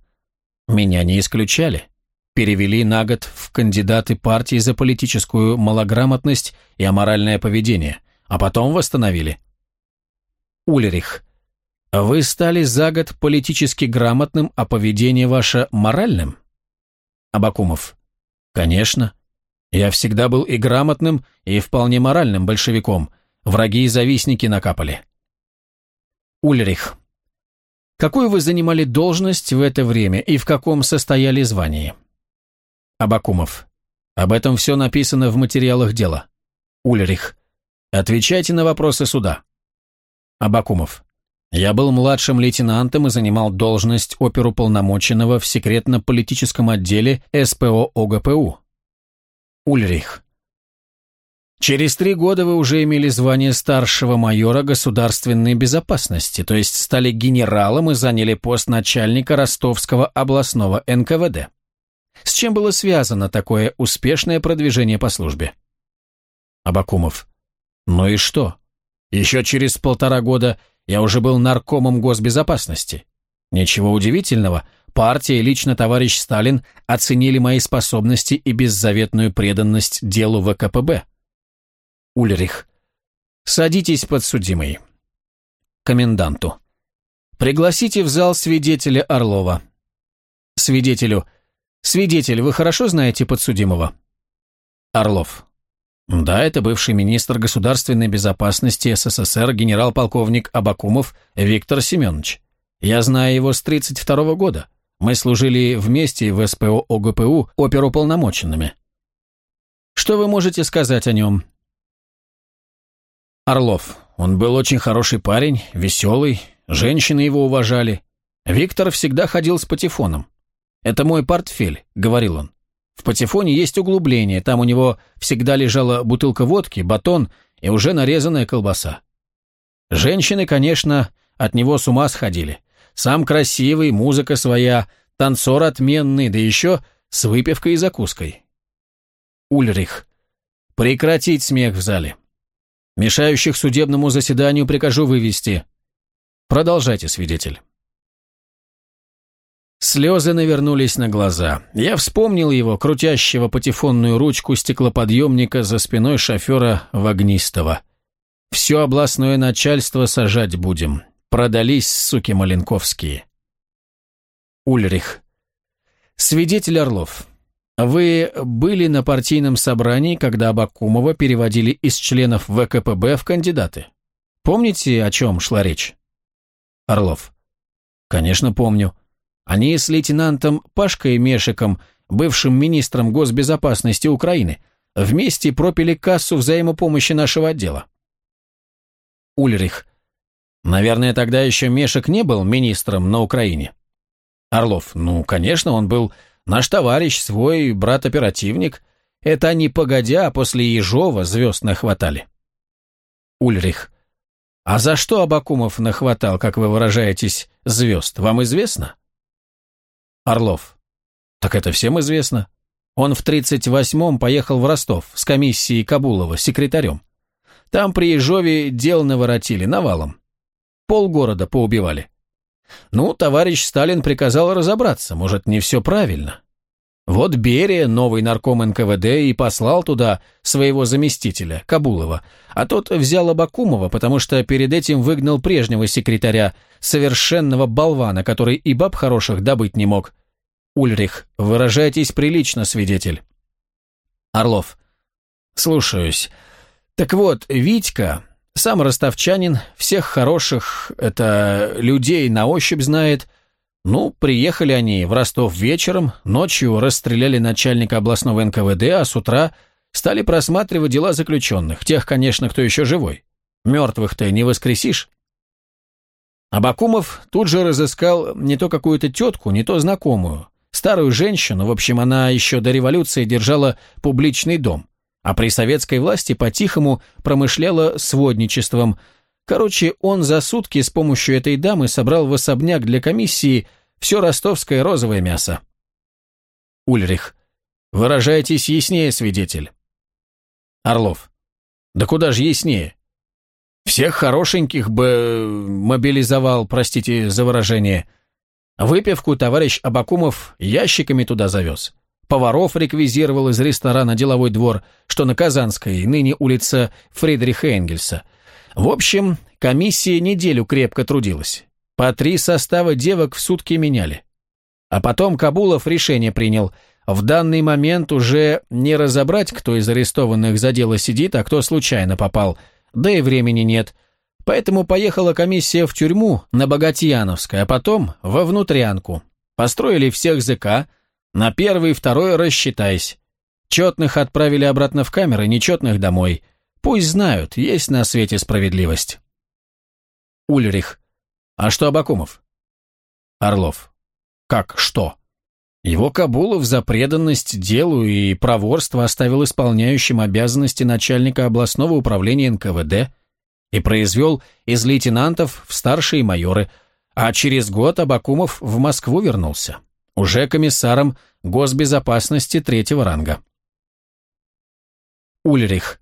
Speaker 1: Меня не исключали. Перевели на год в кандидаты партии за политическую малограмотность и аморальное поведение, а потом восстановили. Ульрих. Вы стали за год политически грамотным, а поведение ваше моральным? Абакумов. Конечно. Я всегда был и грамотным, и вполне моральным большевиком. Враги и завистники накапали. Ульрих. Какую вы занимали должность в это время и в каком состояли звании? Абакумов. Об этом все написано в материалах дела. Ульрих. Отвечайте на вопросы суда. Абакумов. Я был младшим лейтенантом и занимал должность оперуполномоченного в секретно-политическом отделе СПО ОГПУ. Ульрих. Через три года вы уже имели звание старшего майора государственной безопасности, то есть стали генералом и заняли пост начальника Ростовского областного НКВД. С чем было связано такое успешное продвижение по службе? Абакумов. Ну и что? Еще через полтора года я уже был наркомом госбезопасности. Ничего удивительного, партия и лично товарищ Сталин оценили мои способности и беззаветную преданность делу ВКПБ. Ульрих. Садитесь, подсудимый. Коменданту. Пригласите в зал свидетеля Орлова. Свидетелю. Свидетель, вы хорошо знаете подсудимого? Орлов. Да, это бывший министр государственной безопасности СССР генерал-полковник Абакумов Виктор Семенович. Я знаю его с 32 -го года. Мы служили вместе в СПО ОГПУ оперуполномоченными. Что вы можете сказать о нем? Орлов. Он был очень хороший парень, веселый, женщины его уважали. Виктор всегда ходил с патефоном. «Это мой портфель», — говорил он. В патефоне есть углубление, там у него всегда лежала бутылка водки, батон и уже нарезанная колбаса. Женщины, конечно, от него с ума сходили. Сам красивый, музыка своя, танцор отменный, да еще с выпивкой и закуской. Ульрих. Прекратить смех в зале. Мешающих судебному заседанию прикажу вывести. Продолжайте, свидетель. Слезы навернулись на глаза. Я вспомнил его, крутящего патефонную ручку стеклоподъемника за спиной шофера Вагнистова. «Все областное начальство сажать будем. Продались, суки маленковские». Ульрих. Свидетель Орлов. Вы были на партийном собрании, когда Абакумова переводили из членов ВКПБ в кандидаты. Помните, о чем шла речь? Орлов. Конечно, помню. Они с лейтенантом Пашкой Мешиком, бывшим министром госбезопасности Украины, вместе пропили кассу взаимопомощи нашего отдела. Ульрих. Наверное, тогда еще Мешек не был министром на Украине. Орлов. Ну, конечно, он был наш товарищ, свой брат-оперативник. Это они, погодя, после Ежова звезд нахватали. Ульрих. А за что Абакумов нахватал, как вы выражаетесь, звезд, вам известно? Орлов. Так это всем известно. Он в 38-м поехал в Ростов с комиссией Кабулова, секретарем. Там при Ежове дел наворотили, навалом. Полгорода поубивали. Ну, товарищ Сталин приказал разобраться, может, не все правильно. Вот Берия, новый нарком НКВД, и послал туда своего заместителя, Кабулова, а тот взял Абакумова, потому что перед этим выгнал прежнего секретаря, совершенного болвана, который и баб хороших добыть не мог. Ульрих, выражайтесь прилично, свидетель. Орлов. Слушаюсь. Так вот, Витька, сам ростовчанин, всех хороших, это людей на ощупь знает, ну, приехали они в Ростов вечером, ночью расстреляли начальника областного НКВД, а с утра стали просматривать дела заключенных, тех, конечно, кто еще живой. Мертвых-то не воскресишь. Абакумов тут же разыскал не то какую-то тетку, не то знакомую, старую женщину, в общем, она еще до революции держала публичный дом, а при советской власти по-тихому промышляла сводничеством. Короче, он за сутки с помощью этой дамы собрал в особняк для комиссии все ростовское розовое мясо. Ульрих. Выражайтесь яснее, свидетель. Орлов. Да куда же яснее? Всех хорошеньких бы мобилизовал, простите за выражение. Выпивку товарищ Абакумов ящиками туда завез. Поваров реквизировал из ресторана «Деловой двор», что на Казанской, ныне улица Фридриха Энгельса. В общем, комиссия неделю крепко трудилась. По три состава девок в сутки меняли. А потом Кабулов решение принял. В данный момент уже не разобрать, кто из арестованных за дело сидит, а кто случайно попал – да и времени нет. Поэтому поехала комиссия в тюрьму на Богатьяновской, а потом во Внутрянку. Построили всех ЗК, на первый и второй рассчитайся. Четных отправили обратно в камеры, нечетных домой. Пусть знают, есть на свете справедливость. Ульрих. А что Абакумов? Орлов. Как что? Его Кабулов за преданность делу и проворство оставил исполняющим обязанности начальника областного управления НКВД и произвел из лейтенантов в старшие майоры, а через год Абакумов в Москву вернулся, уже комиссаром госбезопасности третьего ранга. Ульрих.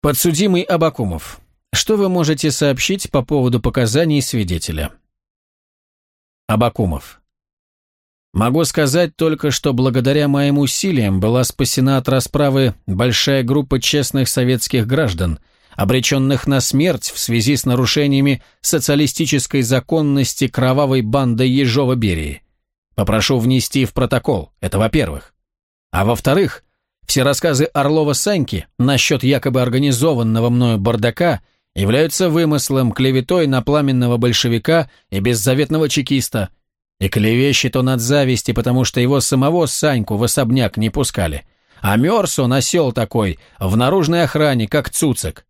Speaker 1: Подсудимый Абакумов, что вы можете сообщить по поводу показаний свидетеля? Абакумов. Могу сказать только, что благодаря моим усилиям была спасена от расправы большая группа честных советских граждан, обреченных на смерть в связи с нарушениями социалистической законности кровавой банды Ежова-Берии. Попрошу внести в протокол, это во-первых. А во-вторых, все рассказы Орлова-Саньки насчет якобы организованного мною бардака являются вымыслом, клеветой на пламенного большевика и беззаветного чекиста – и клевещет он от зависти, потому что его самого Саньку в особняк не пускали. А мерз он осел такой, в наружной охране, как цуцик.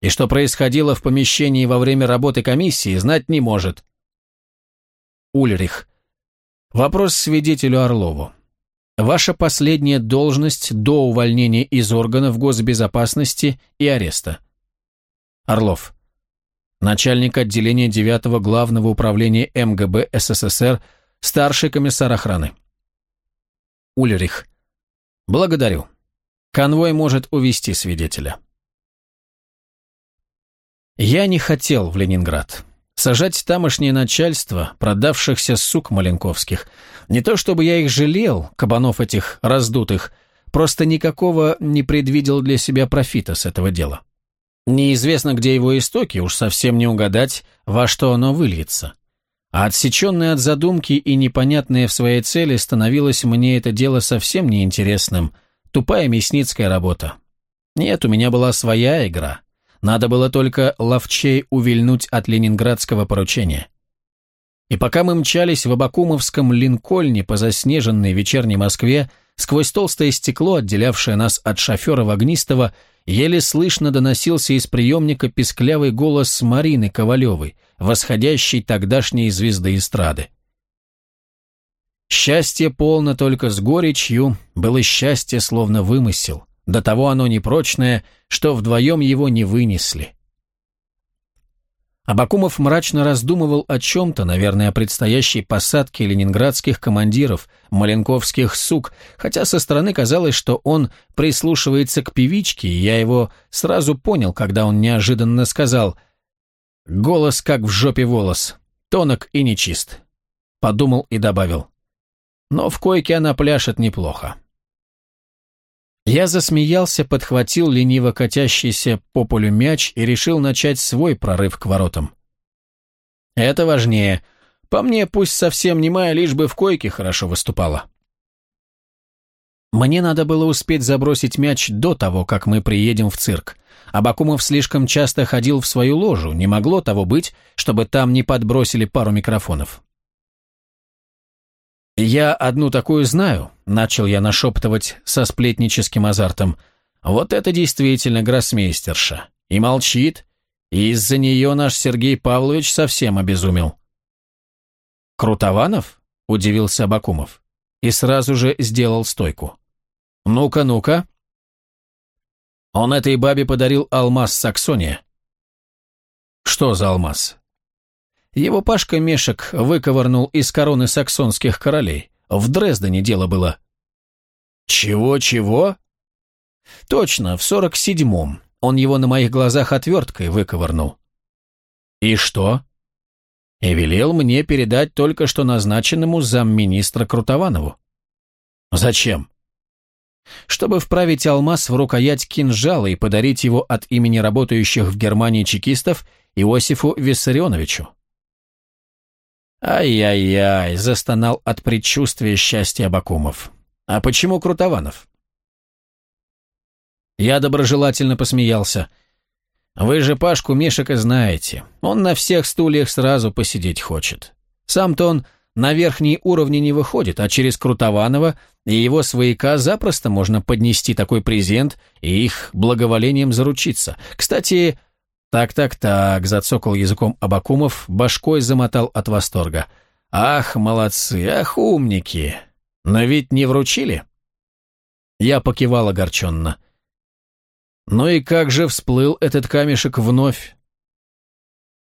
Speaker 1: И что происходило в помещении во время работы комиссии, знать не может. Ульрих. Вопрос свидетелю Орлову. Ваша последняя должность до увольнения из органов госбезопасности и ареста. Орлов начальник отделения 9 Главного управления МГБ СССР, старший комиссар охраны. Ульрих. Благодарю. Конвой может увести свидетеля. Я не хотел в Ленинград. Сажать тамошнее начальство, продавшихся сук Маленковских. Не то чтобы я их жалел, кабанов этих раздутых, просто никакого не предвидел для себя профита с этого дела. Неизвестно, где его истоки, уж совсем не угадать, во что оно выльется. А отсеченное от задумки и непонятное в своей цели становилось мне это дело совсем неинтересным. Тупая мясницкая работа. Нет, у меня была своя игра. Надо было только ловчей увильнуть от ленинградского поручения. И пока мы мчались в Абакумовском Линкольне по заснеженной вечерней Москве, сквозь толстое стекло, отделявшее нас от шофера Вогнистого, еле слышно доносился из приемника песклявый голос Марины Ковалевой, восходящей тогдашней звезды эстрады. Счастье полно только с горечью, было счастье словно вымысел, до того оно непрочное, что вдвоем его не вынесли. Абакумов мрачно раздумывал о чем-то, наверное, о предстоящей посадке ленинградских командиров, маленковских сук, хотя со стороны казалось, что он прислушивается к певичке, и я его сразу понял, когда он неожиданно сказал «Голос как в жопе волос, тонок и нечист», подумал и добавил «Но в койке она пляшет неплохо». Я засмеялся, подхватил лениво катящийся по полю мяч и решил начать свой прорыв к воротам. Это важнее. По мне, пусть совсем немая, лишь бы в койке хорошо выступала. Мне надо было успеть забросить мяч до того, как мы приедем в цирк. Абакумов слишком часто ходил в свою ложу, не могло того быть, чтобы там не подбросили пару микрофонов. «Я одну такую знаю», — начал я нашептывать со сплетническим азартом. «Вот это действительно гроссмейстерша. И молчит, и из-за нее наш Сергей Павлович совсем обезумел». «Крутованов?» – удивился Абакумов. И сразу же сделал стойку. «Ну-ка, ну-ка». Он этой бабе подарил алмаз Саксония. Что за алмаз? Его Пашка Мешек выковырнул из короны саксонских королей. В Дрездене дело было. Чего-чего? Точно, в сорок седьмом. Он его на моих глазах отверткой выковырнул. И что? И велел мне передать только что назначенному замминистра Крутованову. Зачем? Чтобы вправить алмаз в рукоять кинжала и подарить его от имени работающих в Германии чекистов Иосифу Виссарионовичу. «Ай-яй-яй!» – застонал от предчувствия счастья Абакумов. «А почему Крутованов?» Я доброжелательно посмеялся. «Вы же Пашку Мишика знаете. Он на всех стульях сразу посидеть хочет. Сам-то он на верхние уровни не выходит, а через Крутованова и его свояка запросто можно поднести такой презент и их благоволением заручиться. Кстати, «Так-так-так», — зацокал языком Абакумов, башкой замотал от восторга. «Ах, молодцы, ах, умники! Но ведь не вручили?» Я покивал огорченно. «Ну и как же всплыл этот камешек вновь?»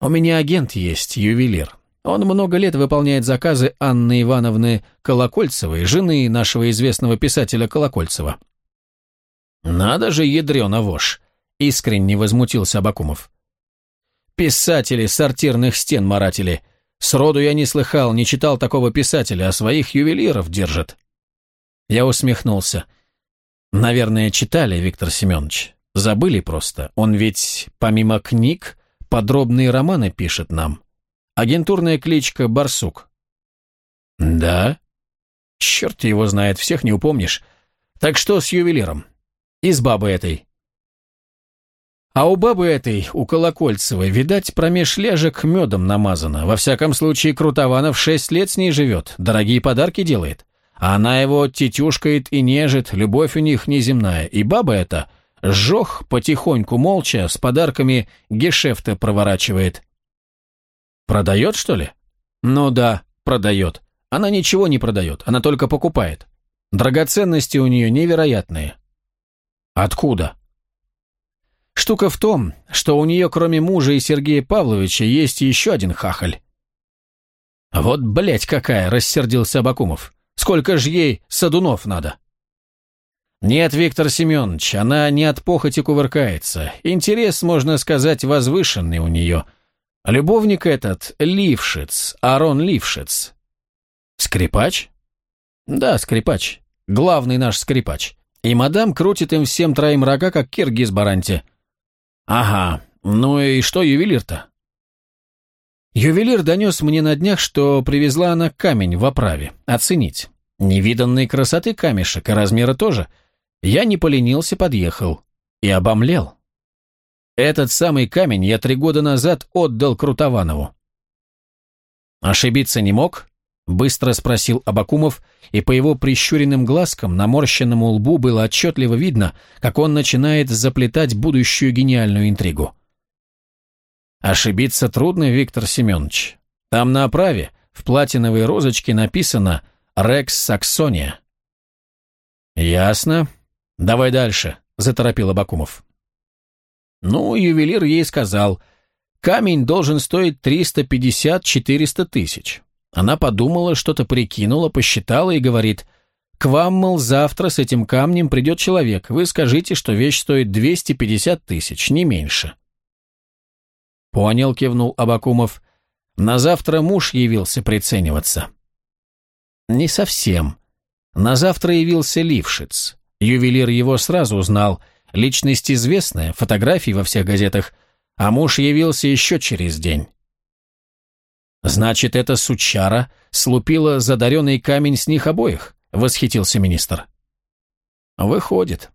Speaker 1: «У меня агент есть, ювелир. Он много лет выполняет заказы Анны Ивановны Колокольцевой, жены нашего известного писателя Колокольцева». «Надо же, ядрёна вошь!» — искренне возмутился Абакумов. Писатели сортирных стен маратели. Сроду я не слыхал, не читал такого писателя, а своих ювелиров держит. Я усмехнулся. Наверное, читали, Виктор Семенович. Забыли просто. Он ведь, помимо книг, подробные романы пишет нам. Агентурная кличка Барсук. Да? Черт его знает, всех не упомнишь. Так что с ювелиром? И с бабой этой. А у бабы этой, у Колокольцевой, видать, промеж ляжек медом намазано. Во всяком случае, Крутованов шесть лет с ней живет, дорогие подарки делает. А она его тетюшкает и нежит, любовь у них неземная. И баба эта, жох потихоньку, молча, с подарками гешефты проворачивает. Продает, что ли? Ну да, продает. Она ничего не продает, она только покупает. Драгоценности у нее невероятные. Откуда? Штука в том, что у нее кроме мужа и Сергея Павловича есть еще один хахаль. «Вот, блядь, какая!» – рассердился Абакумов. «Сколько ж ей садунов надо?» «Нет, Виктор Семенович, она не от похоти кувыркается. Интерес, можно сказать, возвышенный у нее. Любовник этот – Лившиц, Арон Лившиц». «Скрипач?» «Да, скрипач. Главный наш скрипач. И мадам крутит им всем троим рога, как киргиз баранте. «Ага. Ну и что ювелир-то?» Ювелир донес мне на днях, что привезла она камень в оправе. Оценить. Невиданной красоты камешек и размера тоже. Я не поленился, подъехал. И обомлел. Этот самый камень я три года назад отдал Крутованову. Ошибиться не мог? Быстро спросил Абакумов, и по его прищуренным глазкам, наморщенному лбу было отчетливо видно, как он начинает заплетать будущую гениальную интригу. Ошибиться трудно, Виктор Семенович. Там на оправе, в платиновой розочке написано «Рекс Саксония». «Ясно. Давай дальше», — заторопил Абакумов. Ну, ювелир ей сказал, камень должен стоить 350-400 тысяч. Она подумала, что-то прикинула, посчитала и говорит, «К вам, мол, завтра с этим камнем придет человек. Вы скажите, что вещь стоит 250 тысяч, не меньше». «Понял», — кивнул Абакумов. «На завтра муж явился прицениваться». «Не совсем. На завтра явился Лившиц. Ювелир его сразу узнал. Личность известная, фотографии во всех газетах. А муж явился еще через день. «Значит, эта сучара слупила задаренный камень с них обоих?» — восхитился министр. «Выходит».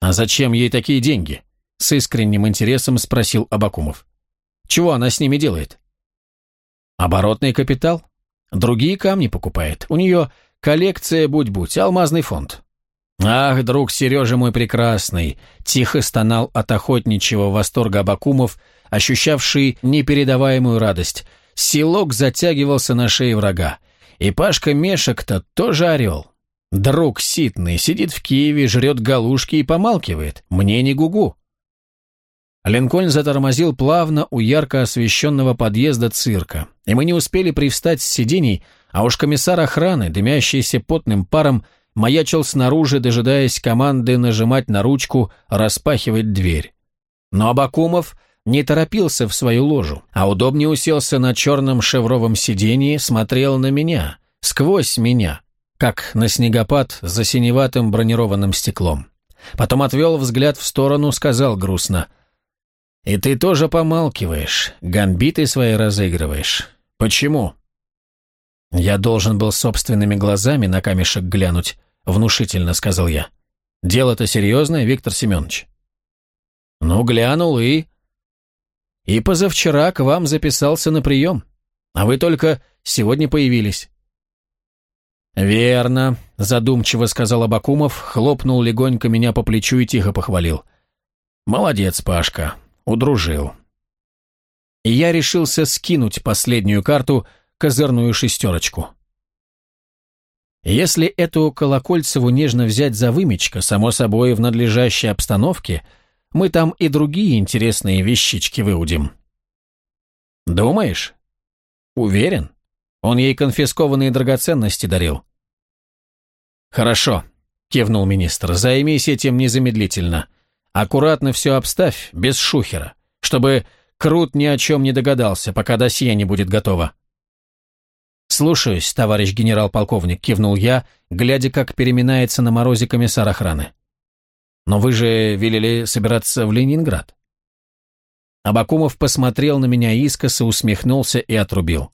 Speaker 1: «А зачем ей такие деньги?» — с искренним интересом спросил Абакумов. «Чего она с ними делает?» «Оборотный капитал. Другие камни покупает. У нее коллекция будь-будь, алмазный фонд». «Ах, друг Сережа мой прекрасный!» – тихо стонал от охотничьего восторга Абакумов, ощущавший непередаваемую радость. Силок затягивался на шее врага. И Пашка Мешек-то тоже орел. Друг ситный, сидит в Киеве, жрет галушки и помалкивает. Мне не гугу. Линкольн затормозил плавно у ярко освещенного подъезда цирка, и мы не успели привстать с сидений, а уж комиссар охраны, дымящийся потным паром, маячил снаружи, дожидаясь команды нажимать на ручку, распахивать дверь. Но Абакумов не торопился в свою ложу, а удобнее уселся на черном шевровом сидении, смотрел на меня, сквозь меня, как на снегопад за синеватым бронированным стеклом. Потом отвел взгляд в сторону, сказал грустно, «И ты тоже помалкиваешь, гамбиты свои разыгрываешь. Почему?» «Я должен был собственными глазами на камешек глянуть», — внушительно сказал я. «Дело-то серьезное, Виктор Семенович». «Ну, глянул и...» «И позавчера к вам записался на прием, а вы только сегодня появились». «Верно», — задумчиво сказал Абакумов, хлопнул легонько меня по плечу и тихо похвалил. «Молодец, Пашка, удружил». И я решился скинуть последнюю карту, козырную шестерочку. Если эту Колокольцеву нежно взять за вымечка, само собой, в надлежащей обстановке, мы там и другие интересные вещички выудим. Думаешь? Уверен? Он ей конфискованные драгоценности дарил. «Хорошо», — кивнул министр, — «займись этим незамедлительно. Аккуратно все обставь, без шухера, чтобы Крут ни о чем не догадался, пока досье не будет готово». «Слушаюсь, товарищ генерал-полковник», — кивнул я, глядя, как переминается на морозе комиссар охраны. «Но вы же велели собираться в Ленинград». Абакумов посмотрел на меня искоса, усмехнулся и отрубил.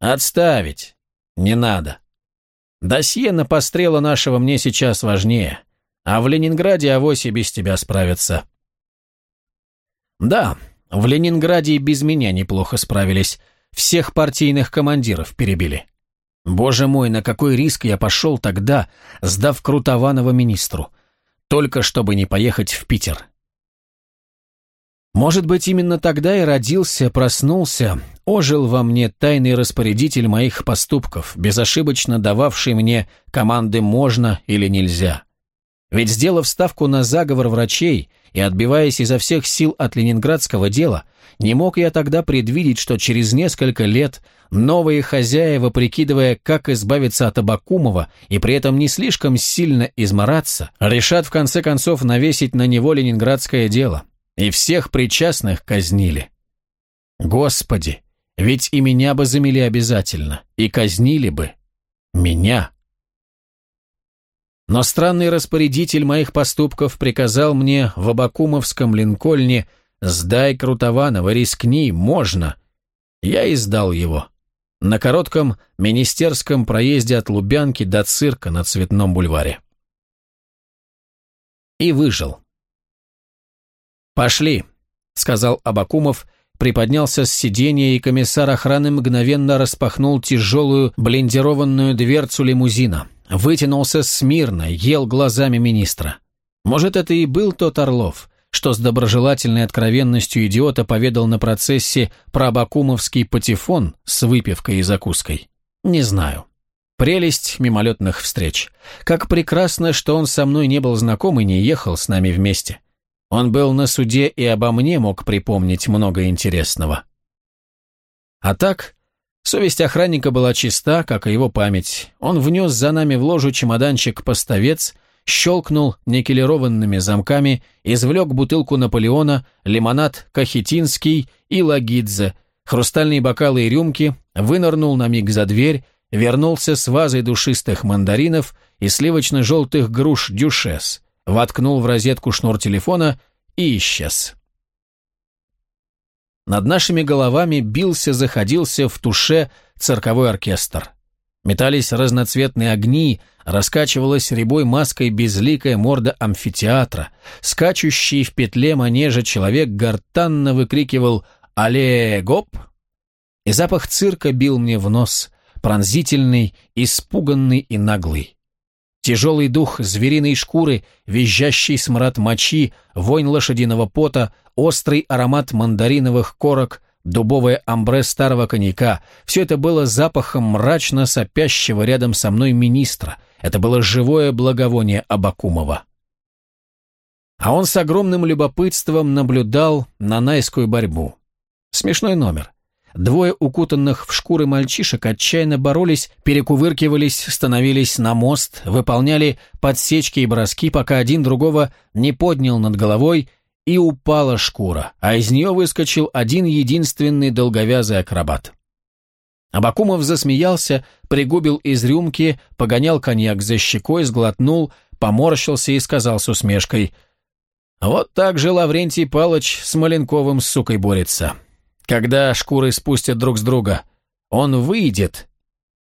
Speaker 1: «Отставить. Не надо. Досье на пострела нашего мне сейчас важнее, а в Ленинграде авось и без тебя справятся. Да, в Ленинграде и без меня неплохо справились, всех партийных командиров перебили. Боже мой, на какой риск я пошел тогда, сдав Крутованова министру, только чтобы не поехать в Питер. Может быть, именно тогда и родился, проснулся, ожил во мне тайный распорядитель моих поступков, безошибочно дававший мне команды «можно» или «нельзя». Ведь сделав ставку на заговор врачей и отбиваясь изо всех сил от ленинградского дела, не мог я тогда предвидеть, что через несколько лет новые хозяева, прикидывая, как избавиться от Абакумова и при этом не слишком сильно измораться, решат в конце концов навесить на него ленинградское дело – и всех причастных казнили. Господи, ведь и меня бы замели обязательно, и казнили бы. Меня. Но странный распорядитель моих поступков приказал мне в Абакумовском Линкольне «Сдай Крутованова, рискни, можно». Я и сдал его. На коротком министерском проезде от Лубянки до цирка на Цветном бульваре. И выжил. «Пошли», — сказал Абакумов, приподнялся с сиденья, и комиссар охраны мгновенно распахнул тяжелую блиндированную дверцу лимузина. Вытянулся смирно, ел глазами министра. Может, это и был тот Орлов, что с доброжелательной откровенностью идиота поведал на процессе про Абакумовский патефон с выпивкой и закуской. Не знаю. Прелесть мимолетных встреч. Как прекрасно, что он со мной не был знаком и не ехал с нами вместе. Он был на суде и обо мне мог припомнить много интересного. А так, совесть охранника была чиста, как и его память. Он внес за нами в ложу чемоданчик-поставец, щелкнул никелированными замками, извлек бутылку Наполеона, лимонад Кахетинский и Лагидзе, хрустальные бокалы и рюмки, вынырнул на миг за дверь, вернулся с вазой душистых мандаринов и сливочно-желтых груш дюшес – воткнул в розетку шнур телефона и исчез. Над нашими головами бился, заходился в туше цирковой оркестр. Метались разноцветные огни, раскачивалась рябой маской безликая морда амфитеатра. Скачущий в петле манежа человек гортанно выкрикивал «Але, гоп!» И запах цирка бил мне в нос, пронзительный, испуганный и наглый. Тяжелый дух звериной шкуры, визжащий смрад мочи, вонь лошадиного пота, острый аромат мандариновых корок, дубовое амбре старого коньяка – все это было запахом мрачно сопящего рядом со мной министра. Это было живое благовоние Абакумова. А он с огромным любопытством наблюдал на найскую борьбу. Смешной номер. Двое укутанных в шкуры мальчишек отчаянно боролись, перекувыркивались, становились на мост, выполняли подсечки и броски, пока один другого не поднял над головой, и упала шкура, а из нее выскочил один единственный долговязый акробат. Абакумов засмеялся, пригубил из рюмки, погонял коньяк за щекой, сглотнул, поморщился и сказал с усмешкой, «Вот так же Лаврентий Палыч с Маленковым сукой борется. Когда шкуры спустят друг с друга, он выйдет.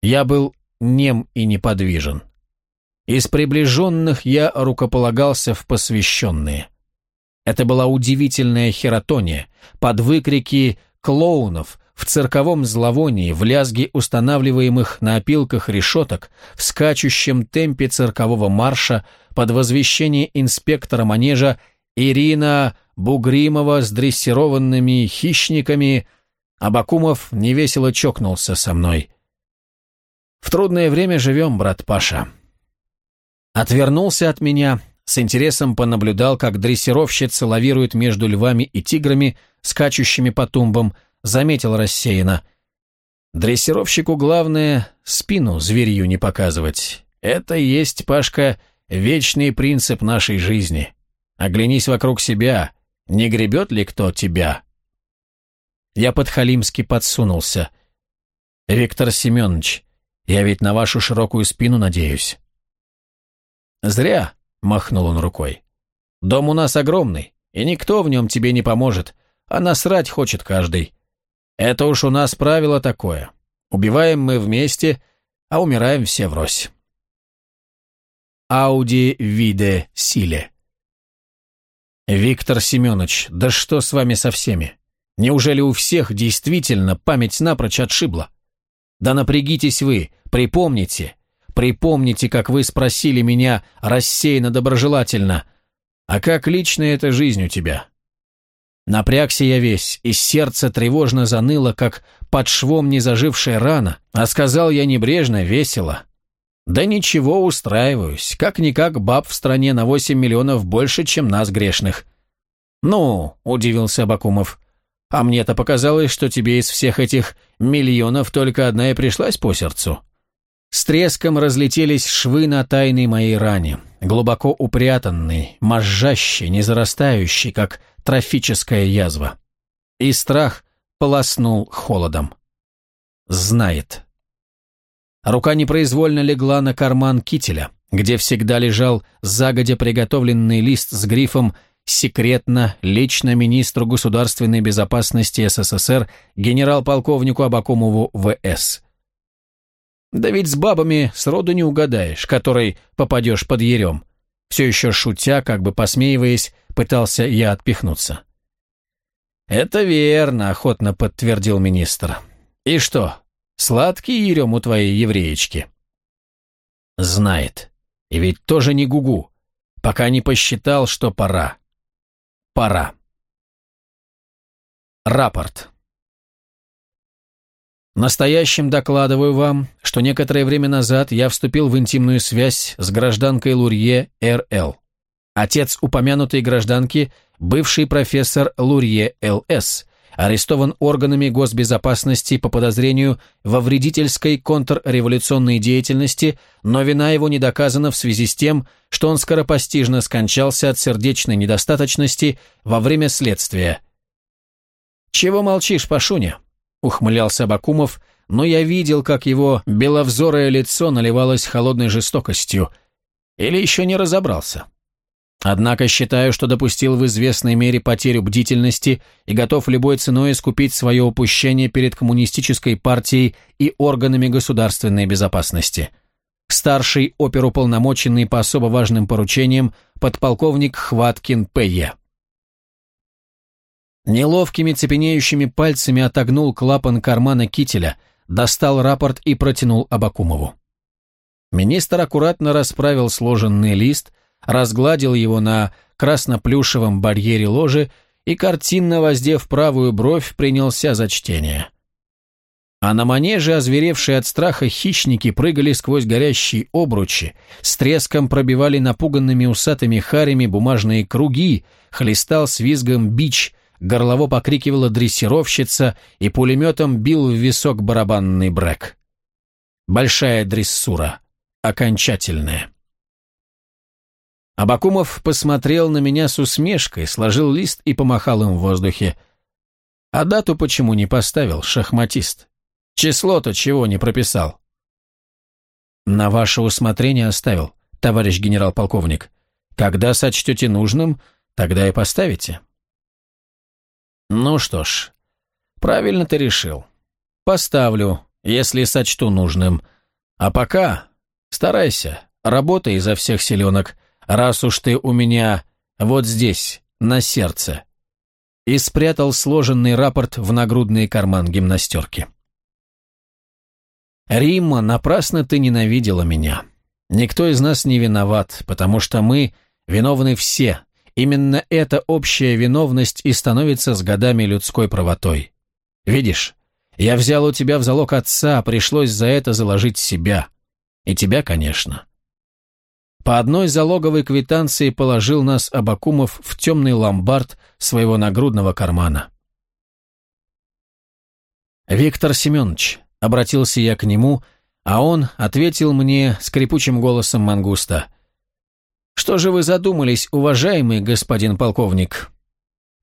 Speaker 1: Я был нем и неподвижен. Из приближенных я рукополагался в посвященные. Это была удивительная хератония, под выкрики клоунов, в цирковом зловонии, в лязге устанавливаемых на опилках решеток, в скачущем темпе циркового марша, под возвещение инспектора манежа Ирина Бугримова с дрессированными хищниками, Абакумов невесело чокнулся со мной. «В трудное время живем, брат Паша». Отвернулся от меня, с интересом понаблюдал, как дрессировщица лавирует между львами и тиграми, скачущими по тумбам, заметил рассеянно. Дрессировщику главное спину зверью не показывать. Это есть, Пашка, вечный принцип нашей жизни. Оглянись вокруг себя. Не гребет ли кто тебя?» Я подхалимски подсунулся. «Виктор Семенович, я ведь на вашу широкую спину надеюсь». «Зря», — махнул он рукой. «Дом у нас огромный, и никто в нем тебе не поможет, а насрать хочет каждый. Это уж у нас правило такое. Убиваем мы вместе, а умираем все врозь». Ауди виде силе. «Виктор Семенович, да что с вами со всеми? Неужели у всех действительно память напрочь отшибла? Да напрягитесь вы, припомните, припомните, как вы спросили меня рассеянно-доброжелательно, а как лично эта жизнь у тебя?» Напрягся я весь, и сердце тревожно заныло, как под швом незажившая рана, а сказал я небрежно, весело. Да ничего, устраиваюсь. Как-никак баб в стране на 8 миллионов больше, чем нас грешных. Ну, удивился Бакумов. А мне-то показалось, что тебе из всех этих миллионов только одна и пришлась по сердцу. С треском разлетелись швы на тайной моей ране, глубоко упрятанной, мозжащей, не зарастающей, как трофическая язва. И страх полоснул холодом. Знает. Рука непроизвольно легла на карман кителя, где всегда лежал загодя приготовленный лист с грифом «Секретно, лично министру государственной безопасности СССР генерал-полковнику Абакумову В.С.». Да ведь с бабами сроду не угадаешь, которой попадешь под ерем. Все еще шутя, как бы посмеиваясь, пытался я отпихнуться. «Это верно», — охотно подтвердил министр. «И что, Сладкий ерем у твоей евреечки. Знает. И ведь тоже не гугу. Пока не посчитал, что пора. Пора. Рапорт. Настоящим докладываю вам, что некоторое время назад я вступил в интимную связь с гражданкой Лурье Р.Л. Отец упомянутой гражданки – бывший профессор Лурье Л.С., арестован органами госбезопасности по подозрению во вредительской контрреволюционной деятельности, но вина его не доказана в связи с тем, что он скоропостижно скончался от сердечной недостаточности во время следствия. «Чего молчишь, Пашуня?» — ухмылялся Бакумов, но я видел, как его беловзорое лицо наливалось холодной жестокостью. Или еще не разобрался. Однако считаю, что допустил в известной мере потерю бдительности и готов любой ценой искупить свое упущение перед коммунистической партией и органами государственной безопасности. Старший оперуполномоченный по особо важным поручениям подполковник Хваткин П.Е. Неловкими цепенеющими пальцами отогнул клапан кармана кителя, достал рапорт и протянул Абакумову. Министр аккуратно расправил сложенный лист, разгладил его на красноплюшевом барьере ложи и, картинно воздев правую бровь, принялся за чтение. А на манеже, озверевшие от страха хищники, прыгали сквозь горящие обручи, с треском пробивали напуганными усатыми харями бумажные круги, хлестал с визгом бич, горлово покрикивала дрессировщица и пулеметом бил в висок барабанный брэк. Большая дрессура. Окончательная. Абакумов посмотрел на меня с усмешкой, сложил лист и помахал им в воздухе. А дату почему не поставил, шахматист? Число-то чего не прописал? На ваше усмотрение оставил, товарищ генерал-полковник. Когда сочтете нужным, тогда и поставите. Ну что ж, правильно ты решил. Поставлю, если сочту нужным. А пока старайся, работай изо всех селенок, раз уж ты у меня вот здесь, на сердце». И спрятал сложенный рапорт в нагрудный карман гимнастерки. «Римма, напрасно ты ненавидела меня. Никто из нас не виноват, потому что мы виновны все. Именно эта общая виновность и становится с годами людской правотой. Видишь, я взял у тебя в залог отца, пришлось за это заложить себя. И тебя, конечно. По одной залоговой квитанции положил нас Абакумов в темный ломбард своего нагрудного кармана. «Виктор Семенович», — обратился я к нему, а он ответил мне скрипучим голосом мангуста. «Что же вы задумались, уважаемый господин полковник?»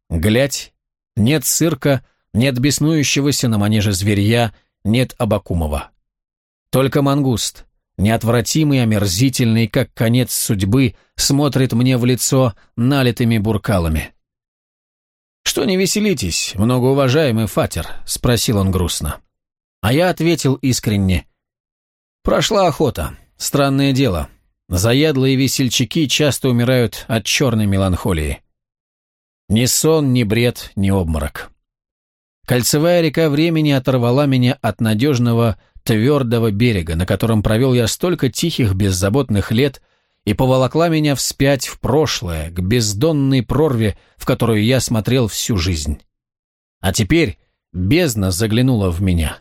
Speaker 1: «Глядь, нет цирка, нет беснующегося на манеже зверья, нет Абакумова. Только мангуст, неотвратимый, омерзительный, как конец судьбы, смотрит мне в лицо налитыми буркалами. «Что не веселитесь, многоуважаемый Фатер?» — спросил он грустно. А я ответил искренне. «Прошла охота. Странное дело. Заядлые весельчаки часто умирают от черной меланхолии. Ни сон, ни бред, ни обморок. Кольцевая река времени оторвала меня от надежного твердого берега, на котором провел я столько тихих, беззаботных лет, и поволокла меня вспять в прошлое, к бездонной прорве, в которую я смотрел всю жизнь. А теперь бездна заглянула в меня.